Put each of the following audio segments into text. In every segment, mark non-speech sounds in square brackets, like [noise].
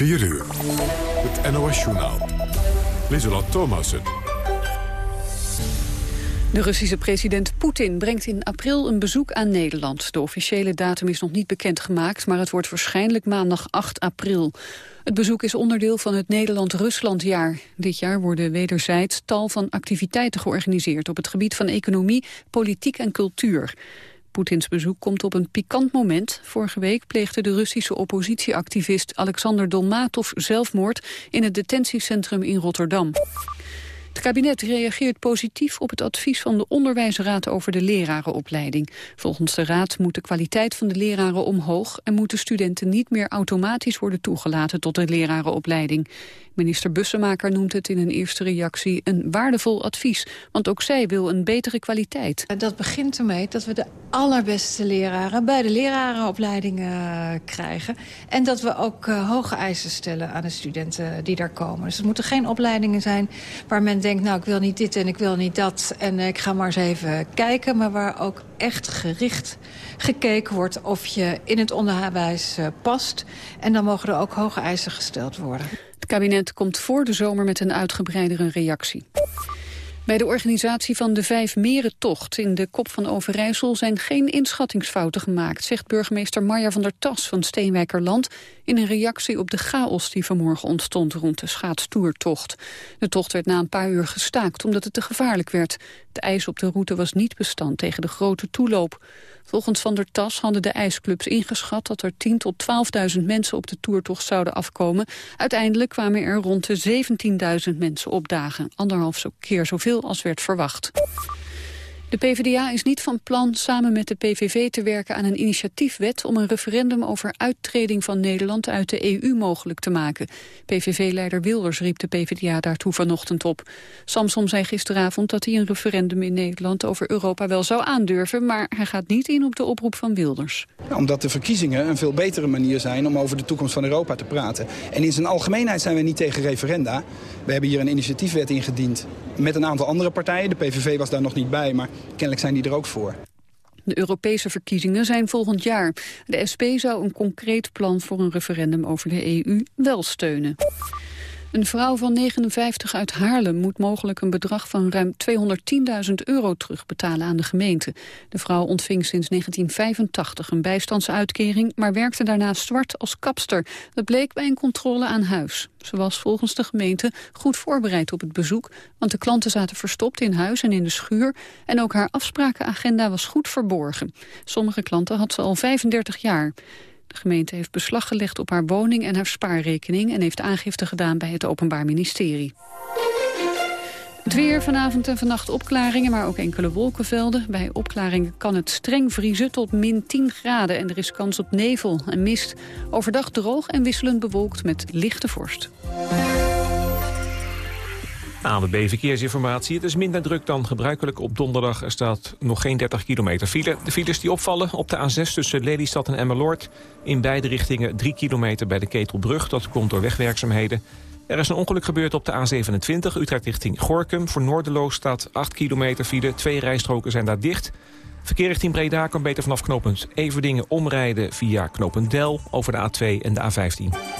4 uur. Het NOS-journaal. Lieselot Thomassen. De Russische president Poetin brengt in april een bezoek aan Nederland. De officiële datum is nog niet bekendgemaakt, maar het wordt waarschijnlijk maandag 8 april. Het bezoek is onderdeel van het Nederland-Ruslandjaar. Dit jaar worden wederzijds tal van activiteiten georganiseerd... op het gebied van economie, politiek en cultuur. Poetins bezoek komt op een pikant moment. Vorige week pleegde de Russische oppositieactivist Alexander Dolmatov zelfmoord in het detentiecentrum in Rotterdam. Het kabinet reageert positief op het advies van de Onderwijsraad over de lerarenopleiding. Volgens de raad moet de kwaliteit van de leraren omhoog en moeten studenten niet meer automatisch worden toegelaten tot de lerarenopleiding. Minister Bussemaker noemt het in een eerste reactie een waardevol advies, want ook zij wil een betere kwaliteit. Dat begint ermee dat we de allerbeste leraren bij de lerarenopleidingen uh, krijgen. En dat we ook uh, hoge eisen stellen aan de studenten die daar komen. Dus het moeten geen opleidingen zijn waar men denkt, nou ik wil niet dit en ik wil niet dat en ik ga maar eens even kijken. Maar waar ook echt gericht gekeken wordt of je in het onderwijs uh, past. En dan mogen er ook hoge eisen gesteld worden. Het kabinet komt voor de zomer met een uitgebreidere reactie. Bij de organisatie van de Vijf Merentocht in de Kop van Overijssel zijn geen inschattingsfouten gemaakt, zegt burgemeester Marja van der Tas van Steenwijkerland in een reactie op de chaos die vanmorgen ontstond rond de schaatstoertocht. De tocht werd na een paar uur gestaakt omdat het te gevaarlijk werd. De ijs op de route was niet bestand tegen de grote toeloop. Volgens Van der Tas hadden de ijsclubs ingeschat dat er 10.000 tot 12.000 mensen op de toertocht zouden afkomen. Uiteindelijk kwamen er rond de 17.000 mensen opdagen, anderhalf keer zoveel als werd verwacht. De PvdA is niet van plan samen met de PVV te werken aan een initiatiefwet om een referendum over uittreding van Nederland uit de EU mogelijk te maken. PVV-leider Wilders riep de PvdA daartoe vanochtend op. Samsom zei gisteravond dat hij een referendum in Nederland over Europa wel zou aandurven, maar hij gaat niet in op de oproep van Wilders. Omdat de verkiezingen een veel betere manier zijn om over de toekomst van Europa te praten. En in zijn algemeenheid zijn we niet tegen referenda. We hebben hier een initiatiefwet ingediend met een aantal andere partijen. De PVV was daar nog niet bij, maar kennelijk zijn die er ook voor. De Europese verkiezingen zijn volgend jaar. De SP zou een concreet plan voor een referendum over de EU wel steunen. Een vrouw van 59 uit Haarlem moet mogelijk een bedrag van ruim 210.000 euro terugbetalen aan de gemeente. De vrouw ontving sinds 1985 een bijstandsuitkering, maar werkte daarna zwart als kapster. Dat bleek bij een controle aan huis. Ze was volgens de gemeente goed voorbereid op het bezoek, want de klanten zaten verstopt in huis en in de schuur en ook haar afsprakenagenda was goed verborgen. Sommige klanten had ze al 35 jaar. De gemeente heeft beslag gelegd op haar woning en haar spaarrekening... en heeft aangifte gedaan bij het Openbaar Ministerie. Het weer vanavond en vannacht opklaringen, maar ook enkele wolkenvelden. Bij opklaringen kan het streng vriezen tot min 10 graden... en er is kans op nevel en mist. Overdag droog en wisselend bewolkt met lichte vorst. ANWB Verkeersinformatie. Het is minder druk dan gebruikelijk op donderdag. Er staat nog geen 30 kilometer file. De files die opvallen op de A6 tussen Lelystad en Emmeloord. In beide richtingen 3 kilometer bij de Ketelbrug. Dat komt door wegwerkzaamheden. Er is een ongeluk gebeurd op de A27 Utrecht richting Gorkum. Voor Noorderloos staat 8 kilometer file. Twee rijstroken zijn daar dicht. Verkeer richting Breda kan beter vanaf knooppunt Everdingen omrijden via knooppunt Del over de A2 en de A15.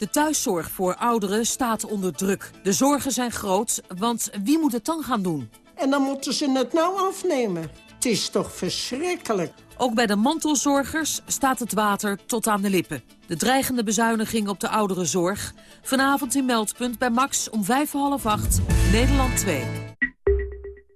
De thuiszorg voor ouderen staat onder druk. De zorgen zijn groot, want wie moet het dan gaan doen? En dan moeten ze het nou afnemen. Het is toch verschrikkelijk. Ook bij de mantelzorgers staat het water tot aan de lippen. De dreigende bezuiniging op de ouderenzorg. Vanavond in Meldpunt bij Max om vijf half acht, Nederland 2.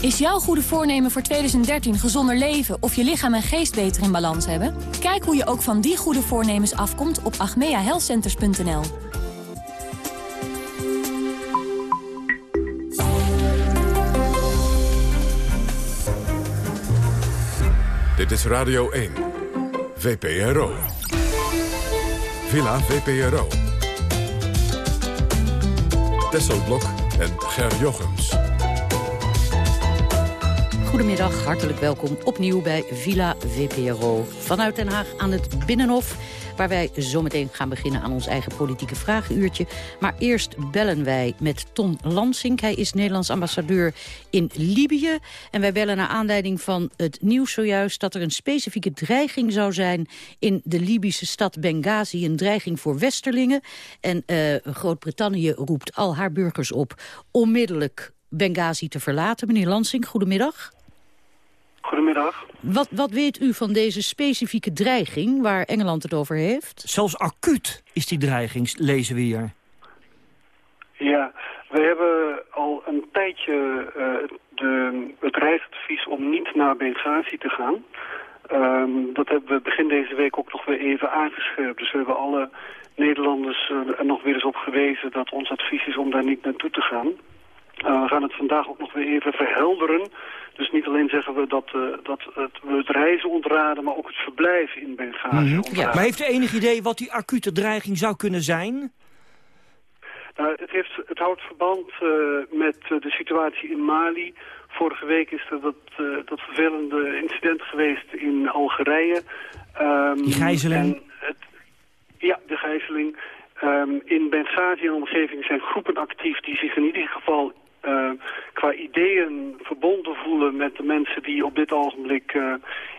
Is jouw goede voornemen voor 2013 gezonder leven of je lichaam en geest beter in balans hebben? Kijk hoe je ook van die goede voornemens afkomt op agmeahealthcenters.nl. Dit is Radio 1. VPRO. Villa VPRO. Tesselblok en Ger Jochems. Goedemiddag, hartelijk welkom opnieuw bij Villa VPRO. Vanuit Den Haag aan het Binnenhof, waar wij zometeen gaan beginnen aan ons eigen politieke vragenuurtje. Maar eerst bellen wij met Ton Lansink. Hij is Nederlands ambassadeur in Libië. En wij bellen naar aanleiding van het nieuws zojuist dat er een specifieke dreiging zou zijn in de Libische stad Benghazi. Een dreiging voor westerlingen. En uh, Groot-Brittannië roept al haar burgers op onmiddellijk Benghazi te verlaten. Meneer Lansing, goedemiddag. Goedemiddag. Wat, wat weet u van deze specifieke dreiging waar Engeland het over heeft? Zelfs acuut is die dreiging, lezen we hier. Ja, we hebben al een tijdje uh, de, het reisadvies om niet naar Benghazi te gaan. Um, dat hebben we begin deze week ook nog weer even aangescherpt. Dus we hebben alle Nederlanders uh, er nog weer eens op gewezen dat ons advies is om daar niet naartoe te gaan. Uh, we gaan het vandaag ook nog weer even verhelderen. Dus niet alleen zeggen we dat, uh, dat het, we het reizen ontraden, maar ook het verblijf in Benghazi mm -hmm. ja. Maar heeft u enig idee wat die acute dreiging zou kunnen zijn? Nou, het, heeft, het houdt verband uh, met de situatie in Mali. Vorige week is er dat, dat vervelende incident geweest in Algerije. Um, die gijzeling? Het, ja, de gijzeling. Um, in Benghazi en omgeving zijn groepen actief die zich in ieder geval uh, qua ideeën verbonden voelen met de mensen die op dit ogenblik uh,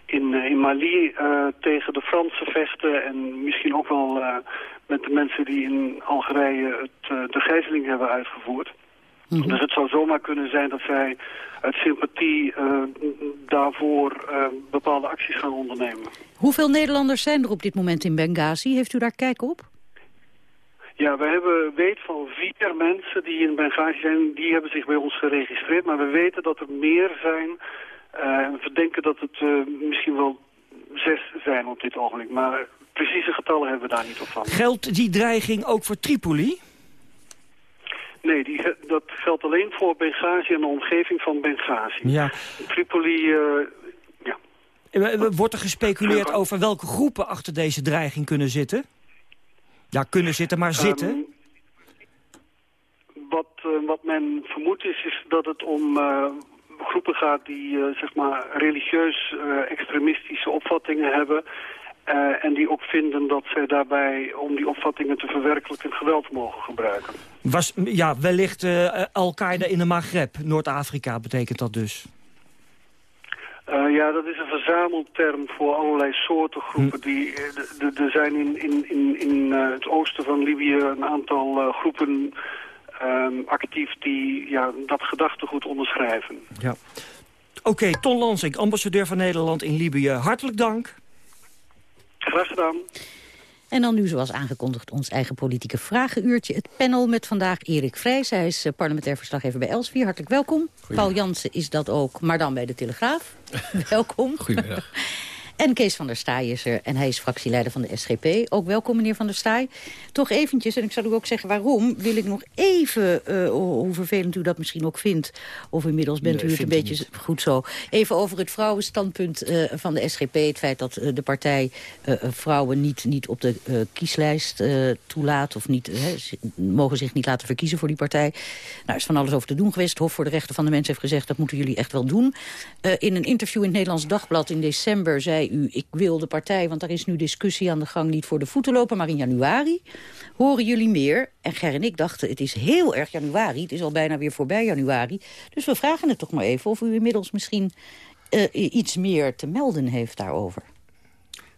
in, uh, in Mali uh, tegen de Fransen vechten. En misschien ook wel met de mensen die in Algerije het, de gijzeling hebben uitgevoerd. Mm -hmm. Dus het zou zomaar kunnen zijn dat zij uit sympathie daarvoor bepaalde acties gaan ondernemen. Hoeveel Nederlanders zijn er op dit moment in Benghazi? Heeft u daar kijk op? Ja, we hebben weet van vier mensen die in Benghazi zijn, die hebben zich bij ons geregistreerd. Maar we weten dat er meer zijn. Uh, we verdenken dat het uh, misschien wel zes zijn op dit ogenblik. Maar precieze getallen hebben we daar niet op van. Geldt die dreiging ook voor Tripoli? Nee, die, dat geldt alleen voor Benghazi en de omgeving van Benghazi. Ja. Tripoli, uh, ja. Wordt er gespeculeerd over welke groepen achter deze dreiging kunnen zitten? Ja, kunnen zitten, maar zitten? Um, wat, uh, wat men vermoedt is, is dat het om uh, groepen gaat die uh, zeg maar religieus extremistische opvattingen hebben. en die ook vinden dat zij daarbij, om die opvattingen te verwerkelijken, geweld mogen gebruiken. Was, ja, wellicht Al-Qaeda in de Maghreb, Noord-Afrika betekent dat dus? Uh, ja, dat is een verzamelterm voor allerlei soorten groepen. Die, er zijn in, in, in, in uh, het oosten van Libië een aantal uh, groepen um, actief die ja, dat gedachtegoed onderschrijven. Ja. Oké, okay, Ton Lansing, ambassadeur van Nederland in Libië. Hartelijk dank. Graag gedaan. En dan nu, zoals aangekondigd, ons eigen politieke vragenuurtje. Het panel met vandaag Erik Vrijs. Hij is parlementair verslaggever bij Elsvier. Hartelijk welkom. Paul Jansen is dat ook, maar dan bij de Telegraaf. [laughs] welkom. Goedemiddag. En Kees van der Staaij is er en hij is fractieleider van de SGP. Ook welkom, meneer van der Staaij. Toch eventjes, en ik zal u ook zeggen waarom... wil ik nog even, uh, hoe vervelend u dat misschien ook vindt... of inmiddels bent u het een beetje goed zo... even over het vrouwenstandpunt uh, van de SGP. Het feit dat uh, de partij vrouwen niet, niet op de kieslijst toelaat... of niet, mogen zich niet laten verkiezen voor die partij. Nou, is van alles over te doen geweest. Het Hof voor de Rechten van de Mens heeft gezegd... dat moeten jullie echt wel doen. in een interview in het Nederlands Dagblad in december zei u... ik wil de partij, want daar is nu discussie aan de gang... niet voor de voeten lopen, maar in januari horen jullie meer. En Ger en ik dachten, het is heel erg januari. Het is al bijna weer voorbij januari. Dus we vragen het toch maar even of u inmiddels misschien uh, iets meer te melden heeft daarover.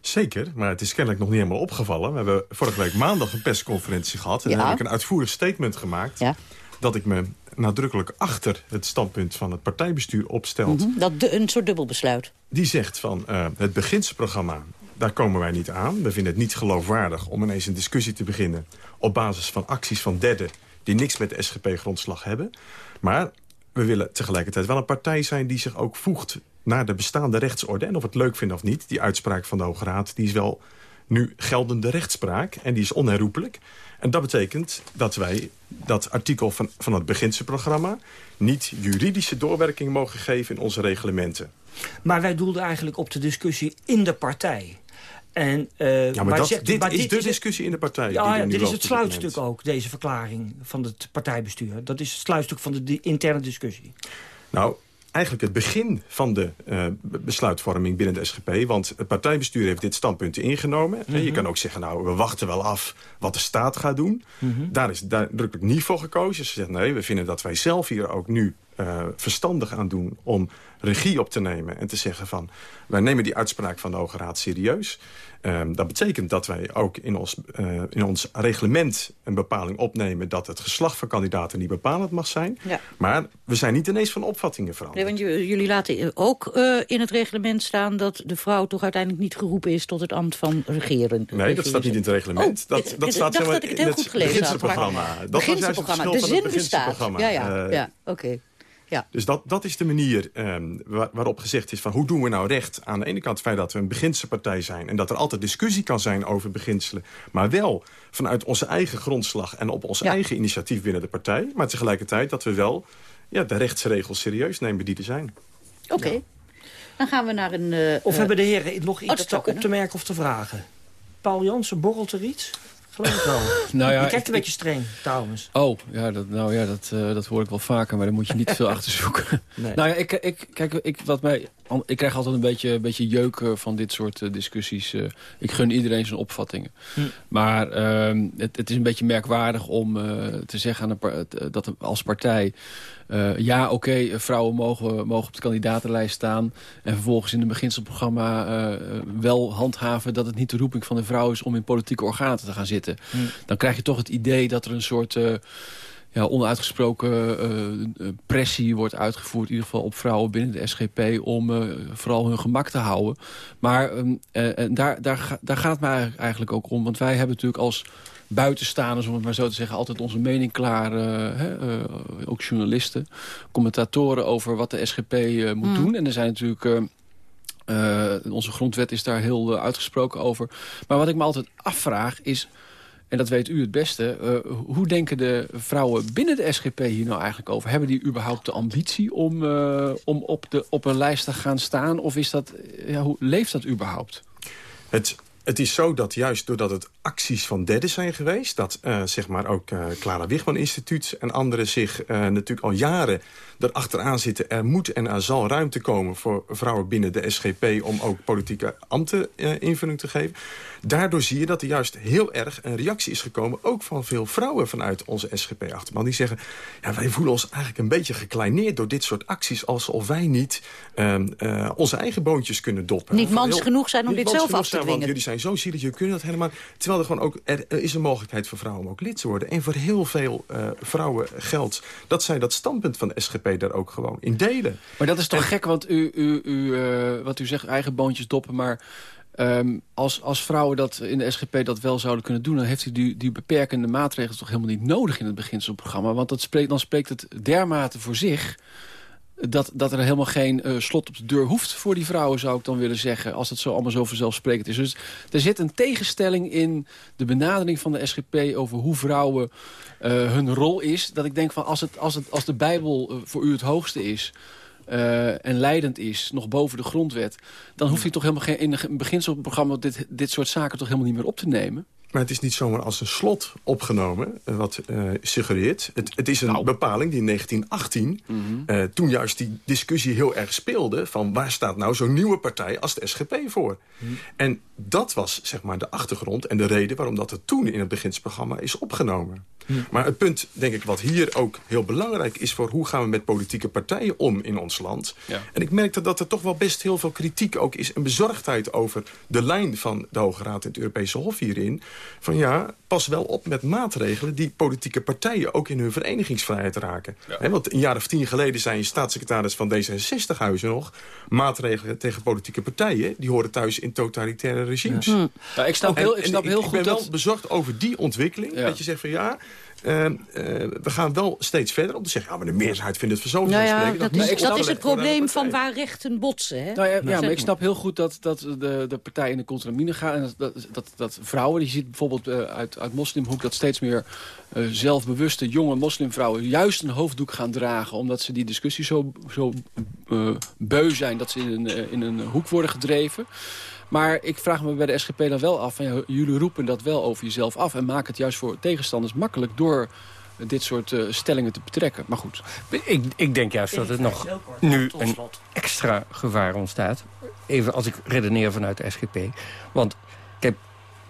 Zeker, maar het is kennelijk nog niet helemaal opgevallen. We hebben vorige week maandag een persconferentie gehad... en ja. daar heb ik een uitvoerig statement gemaakt... Ja. dat ik me nadrukkelijk achter het standpunt van het partijbestuur opstelt. Mm -hmm. Dat de, een soort dubbelbesluit. Die zegt van uh, het beginselprogramma, daar komen wij niet aan. We vinden het niet geloofwaardig om ineens een discussie te beginnen... op basis van acties van derden die niks met de SGP-grondslag hebben. Maar we willen tegelijkertijd wel een partij zijn die zich ook voegt naar de bestaande rechtsorde. En of het leuk vindt of niet, die uitspraak van de Hoge Raad... die is wel nu geldende rechtspraak en die is onherroepelijk. En dat betekent dat wij dat artikel van, van het beginselprogramma... niet juridische doorwerking mogen geven in onze reglementen. Maar wij doelden eigenlijk op de discussie in de partij. En, uh, ja, maar, dat, dit maar is de discussie in de partij. Ja, ja dit is het sluitstuk ook, deze verklaring van het partijbestuur. Dat is het sluitstuk van de interne discussie. Nou, eigenlijk het begin van de uh, besluitvorming binnen de SGP. Want het partijbestuur heeft dit standpunt ingenomen. Mm -hmm. Je kan ook zeggen, nou, we wachten wel af wat de staat gaat doen. Mm -hmm. Daar is duidelijk niet voor gekozen. Ze zeggen, nee, we vinden dat wij zelf hier ook nu uh, verstandig aan doen... om regie op te nemen en te zeggen van... wij nemen die uitspraak van de Hoge Raad serieus. Um, dat betekent dat wij ook in ons, uh, in ons reglement een bepaling opnemen... dat het geslacht van kandidaten niet bepalend mag zijn. Ja. Maar we zijn niet ineens van opvattingen veranderd. Nee, want jullie laten ook uh, in het reglement staan... dat de vrouw toch uiteindelijk niet geroepen is tot het ambt van regeren. Nee, dat staat niet in het reglement. Oh, dat, dat staat dacht dat ik het heel goed gelezen had. Programma. Dat was juist het de zin bestaat. Ja, ja, ja oké. Okay. Ja. Dus dat, dat is de manier um, waar, waarop gezegd is van hoe doen we nou recht aan de ene kant het feit dat we een beginselpartij zijn en dat er altijd discussie kan zijn over beginselen, maar wel vanuit onze eigen grondslag en op ons ja. eigen initiatief binnen de partij, maar tegelijkertijd dat we wel ja, de rechtsregels serieus nemen die er zijn. Oké. Okay. Ja. Dan gaan we naar een... Uh, of hebben de heren nog iets oh, op te merken of te vragen? Paul Jansen, borrelt er iets? Geloof ik wel. nou ja, je kijkt een ik, beetje streng, trouwens. Oh, ja, dat, nou ja, dat, uh, dat hoor ik wel vaker, maar daar moet je niet veel [laughs] achter zoeken. Nee. Nou ja, ik, ik, kijk, ik, wat mij, ik krijg altijd een beetje, een beetje jeuk van dit soort uh, discussies. Uh, ik gun iedereen zijn opvattingen. Hm. Maar ehm, het, het, is een beetje merkwaardig om te zeggen aan dat als partij... Uh, ja, oké, okay, vrouwen mogen, mogen op de kandidatenlijst staan... en vervolgens in het beginselprogramma uh, wel handhaven... dat het niet de roeping van de vrouw is om in politieke organen te gaan zitten. Hm. Dan krijg je toch het idee dat er een soort... Uh, ja, onuitgesproken uh, pressie wordt uitgevoerd... in ieder geval op vrouwen binnen de SGP... om uh, vooral hun gemak te houden. Maar um, daar, daar, daar gaat het mij eigenlijk ook om. Want wij hebben natuurlijk als buitenstaanders, om het maar zo te zeggen... altijd onze mening klaar, hè, ook journalisten, commentatoren... over wat de SGP moet mm. doen. En er zijn natuurlijk... onze grondwet is daar heel uitgesproken over. Maar wat ik me altijd afvraag is... En dat weet u het beste. Uh, hoe denken de vrouwen binnen de SGP hier nou eigenlijk over? Hebben die überhaupt de ambitie om, uh, om op, de, op een lijst te gaan staan? Of is dat, ja, hoe leeft dat überhaupt? Het het is zo dat juist doordat het acties van derden zijn geweest... dat zeg maar ook Clara Wichman Instituut en anderen zich natuurlijk al jaren erachteraan zitten. Er moet en er zal ruimte komen voor vrouwen binnen de SGP... om ook politieke ambten invulling te geven. Daardoor zie je dat er juist heel erg een reactie is gekomen... ook van veel vrouwen vanuit onze SGP-achterban. Die zeggen, ja, wij voelen ons eigenlijk een beetje gekleineerd... door dit soort acties alsof wij niet onze eigen boontjes kunnen doppen. Niet mans heel, genoeg zijn om dit zelf af te dwingen. jullie zijn zo zielig, je kunnen dat helemaal... Terwijl er gewoon ook, er, er, is een mogelijkheid voor vrouwen om ook lid te worden. En voor heel veel uh, vrouwen geldt dat zij dat standpunt van de SGP daar ook gewoon in delen. Maar dat is toch en, gek, want u, u, u uh, wat u zegt, eigen boontjes doppen, maar... Um, als, als vrouwen dat in de SGP dat wel zouden kunnen doen... dan heeft u die, die beperkende maatregelen toch helemaal niet nodig in het beginselprogramma. Want dat spreekt, dan spreekt het dermate voor zich dat, dat er helemaal geen uh, slot op de deur hoeft voor die vrouwen, zou ik dan willen zeggen. Als het zo allemaal zo vanzelfsprekend is. Dus er zit een tegenstelling in de benadering van de SGP over hoe vrouwen uh, hun rol is. Dat ik denk van als, het, als, het, als de Bijbel uh, voor u het hoogste is... En leidend is, nog boven de grondwet... dan hoeft hij toch helemaal geen, in een beginselprogramma dit, dit soort zaken toch helemaal niet meer op te nemen. Maar het is niet zomaar als een slot opgenomen, uh, wat uh, suggereert. Het, het, is een nou. bepaling die in 1918, mm -hmm. uh, toen juist die discussie heel erg speelde... van waar staat nou zo'n nieuwe partij als de SGP voor? Mm -hmm. En dat was zeg maar de achtergrond en de reden waarom dat er toen in het beginsprogramma is opgenomen. Maar het punt, denk ik, wat hier ook heel belangrijk is... voor hoe gaan we met politieke partijen om in ons land. Ja. En ik merkte dat er toch wel best heel veel kritiek ook is... en bezorgdheid over de lijn van de Hoge Raad en het Europese Hof hierin. Van ja, pas wel op met maatregelen die politieke partijen... ook in hun verenigingsvrijheid raken. Ja. He, want een jaar of tien geleden zei je staatssecretaris van D66-huizen nog... maatregelen tegen politieke partijen... die horen thuis in totalitaire regimes. Ja. Ja, ik snap heel, ik snap heel ik, goed ik ben dat... wel bezorgd over die ontwikkeling. Dat je zegt van ja... Uh, uh, we gaan wel steeds verder om te zeggen... ja, maar de meerderheid vindt het zo nou ja, dat, is, dat is het probleem van waar rechten botsen. Hè? Nou ja, ja maar ik snap heel goed dat, dat de, de partij in de contramine gaat... en dat, dat, dat, dat vrouwen, je ziet bijvoorbeeld uh, uit, uit moslimhoek... dat steeds meer zelfbewuste jonge moslimvrouwen... juist een hoofddoek gaan dragen... omdat ze die discussie zo, zo beu zijn... dat ze in een, in een hoek worden gedreven... Maar ik vraag me bij de SGP dan wel af... Van, ja, jullie roepen dat wel over jezelf af... en maken het juist voor tegenstanders makkelijk... door dit soort uh, stellingen te betrekken. Maar goed. Ik, ik denk juist dat het nog nu een extra gevaar ontstaat. Even als ik redeneer vanuit de SGP. Want kijk,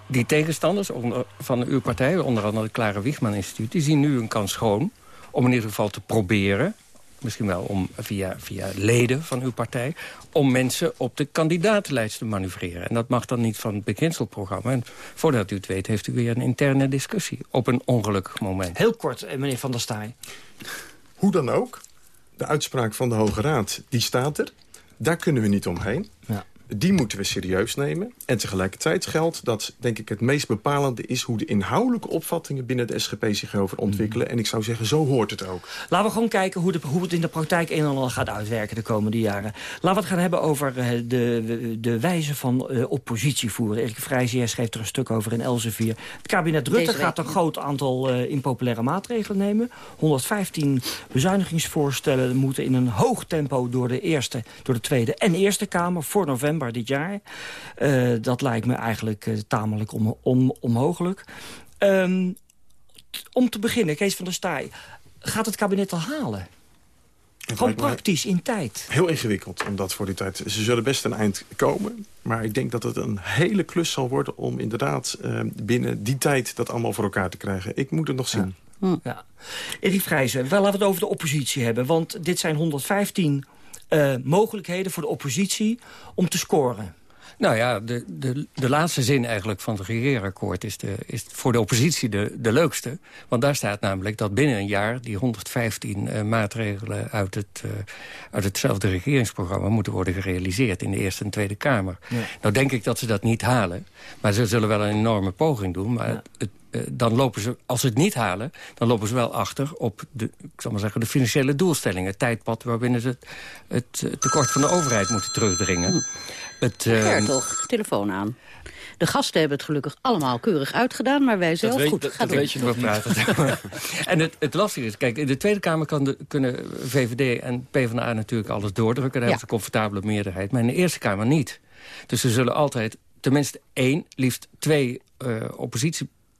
die tegenstanders onder, van uw partij... onder andere het Klare Wiegman Instituut... die zien nu een kans schoon om in ieder geval te proberen misschien wel om, via, via leden van uw partij... om mensen op de kandidatenlijst te manoeuvreren. En dat mag dan niet van het beginselprogramma. En voordat u het weet heeft u weer een interne discussie... op een ongelukkig moment. Heel kort, meneer Van der Staaij. Hoe dan ook, de uitspraak van de Hoge Raad, die staat er. Daar kunnen we niet omheen. Ja die moeten we serieus nemen. En tegelijkertijd geldt dat, denk ik, het meest bepalende is... hoe de inhoudelijke opvattingen binnen de SGP zich over ontwikkelen. En ik zou zeggen, zo hoort het ook. Laten we gewoon kijken hoe, de, hoe het in de praktijk een en ander gaat uitwerken de komende jaren. Laten we het gaan hebben over de, de, de wijze van uh, oppositie voeren. Erik Vrijzier schreef er een stuk over in Elsevier. Het kabinet Rutte gaat een groot aantal uh, impopulaire maatregelen nemen. 115 bezuinigingsvoorstellen moeten in een hoog tempo... door de, eerste, door de Tweede en Eerste Kamer voor november dit jaar. Uh, dat lijkt me eigenlijk uh, tamelijk om, om, onmogelijk. Um, om te beginnen, Kees van der Staaij. Gaat het kabinet al halen? Gewoon praktisch, in tijd. Heel ingewikkeld, omdat voor die tijd... Ze zullen best een eind komen. Maar ik denk dat het een hele klus zal worden... om inderdaad uh, binnen die tijd dat allemaal voor elkaar te krijgen. Ik moet het nog zien. Ja. Hm. ja. Erik Vrijzen, wel laten we het over de oppositie hebben. Want dit zijn 115 uh, mogelijkheden voor de oppositie om te scoren. Nou ja, de, de, de laatste zin eigenlijk van het regeerakkoord is, de, is voor de oppositie de, de leukste. Want daar staat namelijk dat binnen een jaar die 115 uh, maatregelen uit, het, uh, uit hetzelfde regeringsprogramma moeten worden gerealiseerd in de Eerste en Tweede Kamer. Ja. Nou denk ik dat ze dat niet halen. Maar ze zullen wel een enorme poging doen. Maar ja. het, dan lopen ze, als ze het niet halen, dan lopen ze wel achter op de, ik zal maar zeggen, de financiële doelstellingen. Het tijdpad waarbinnen ze het, het tekort van de overheid moeten terugdringen. Hm. Het, uh, toch, telefoon aan. De gasten hebben het gelukkig allemaal keurig uitgedaan, maar wij zelf weet, goed. Dat, dat weet je nog praten. [laughs] en het, het lastige is, kijk, in de Tweede Kamer kan de, kunnen VVD en PvdA natuurlijk alles doordrukken. Daar ja. hebben ze een comfortabele meerderheid. Maar in de Eerste Kamer niet. Dus ze zullen altijd tenminste één, liefst twee uh,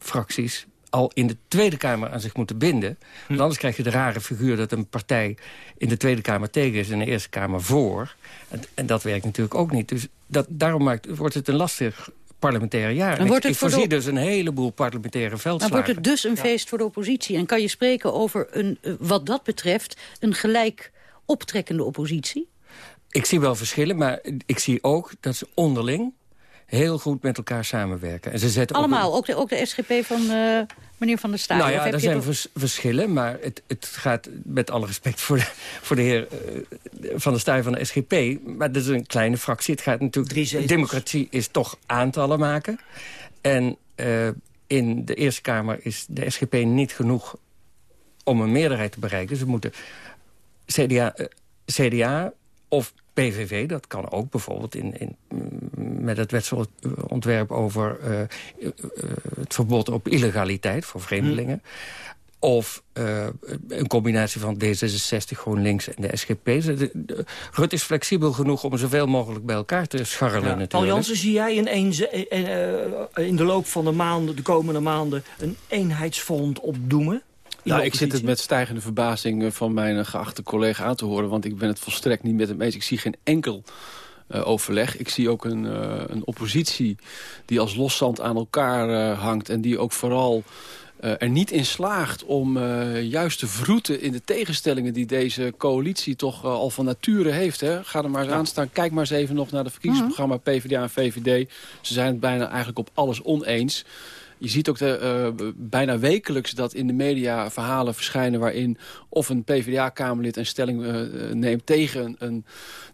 oppositiefracties al in de Tweede Kamer aan zich moeten binden. Want anders krijg je de rare figuur dat een partij in de Tweede Kamer tegen is... en in de Eerste Kamer voor. En, en dat werkt natuurlijk ook niet. Dus dat, daarom maakt, wordt het een lastig parlementaire jaar. En wordt het ik, ik voorzie de... dus een heleboel parlementaire veldslagen. Dan wordt het dus een feest voor de oppositie. En kan je spreken over, een, wat dat betreft, een gelijk optrekkende oppositie? Ik zie wel verschillen, maar ik zie ook dat ze onderling heel goed met elkaar samenwerken. En ze zetten Allemaal, ook, ook, de, ook de SGP van uh, meneer Van der Staaij? Nou ja, er zijn toch... vers verschillen, maar het, het gaat met alle respect voor de, voor de heer uh, Van der Staaij van de SGP. Maar dat is een kleine fractie. Het gaat natuurlijk... Democratie is toch aantallen maken. En uh, in de Eerste Kamer is de SGP niet genoeg om een meerderheid te bereiken. Ze moeten CDA, CDA of PVV, dat kan ook bijvoorbeeld in, in, met het wetsontwerp over uh, het verbod op illegaliteit voor vreemdelingen. Of uh, een combinatie van D66, GroenLinks en de SGP. Rut is flexibel genoeg om zoveel mogelijk bij elkaar te scharrelen ja. natuurlijk. Paul Jansen, zie jij in, een, uh, in de loop van de maanden, de komende maanden... een eenheidsfront opdoemen? Nou, ik zit het met stijgende verbazing van mijn geachte collega aan te horen... want ik ben het volstrekt niet met hem eens. Ik zie geen enkel uh, overleg. Ik zie ook een, uh, een oppositie die als loszand aan elkaar uh, hangt... en die ook vooral er niet in slaagt om juist te vroeten in de tegenstellingen... die deze coalitie toch al van nature heeft. Hè? Ga er maar eens ja. aan staan. Kijk maar eens even nog naar de verkiezingsprogramma PvdA en VVD. Ze zijn het bijna eigenlijk op alles oneens. Je ziet ook de, uh, bijna wekelijks dat in de media verhalen verschijnen... waarin of een PvdA-kamerlid een stelling uh, neemt tegen een,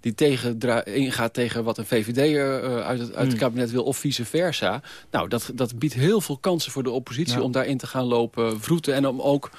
die tegen ingaat tegen wat een VVD uh, uit, het, uit het kabinet wil... of vice versa. Nou, dat, dat biedt heel veel kansen voor de oppositie... Ja. om daarin te gaan lopen vroeten en om ook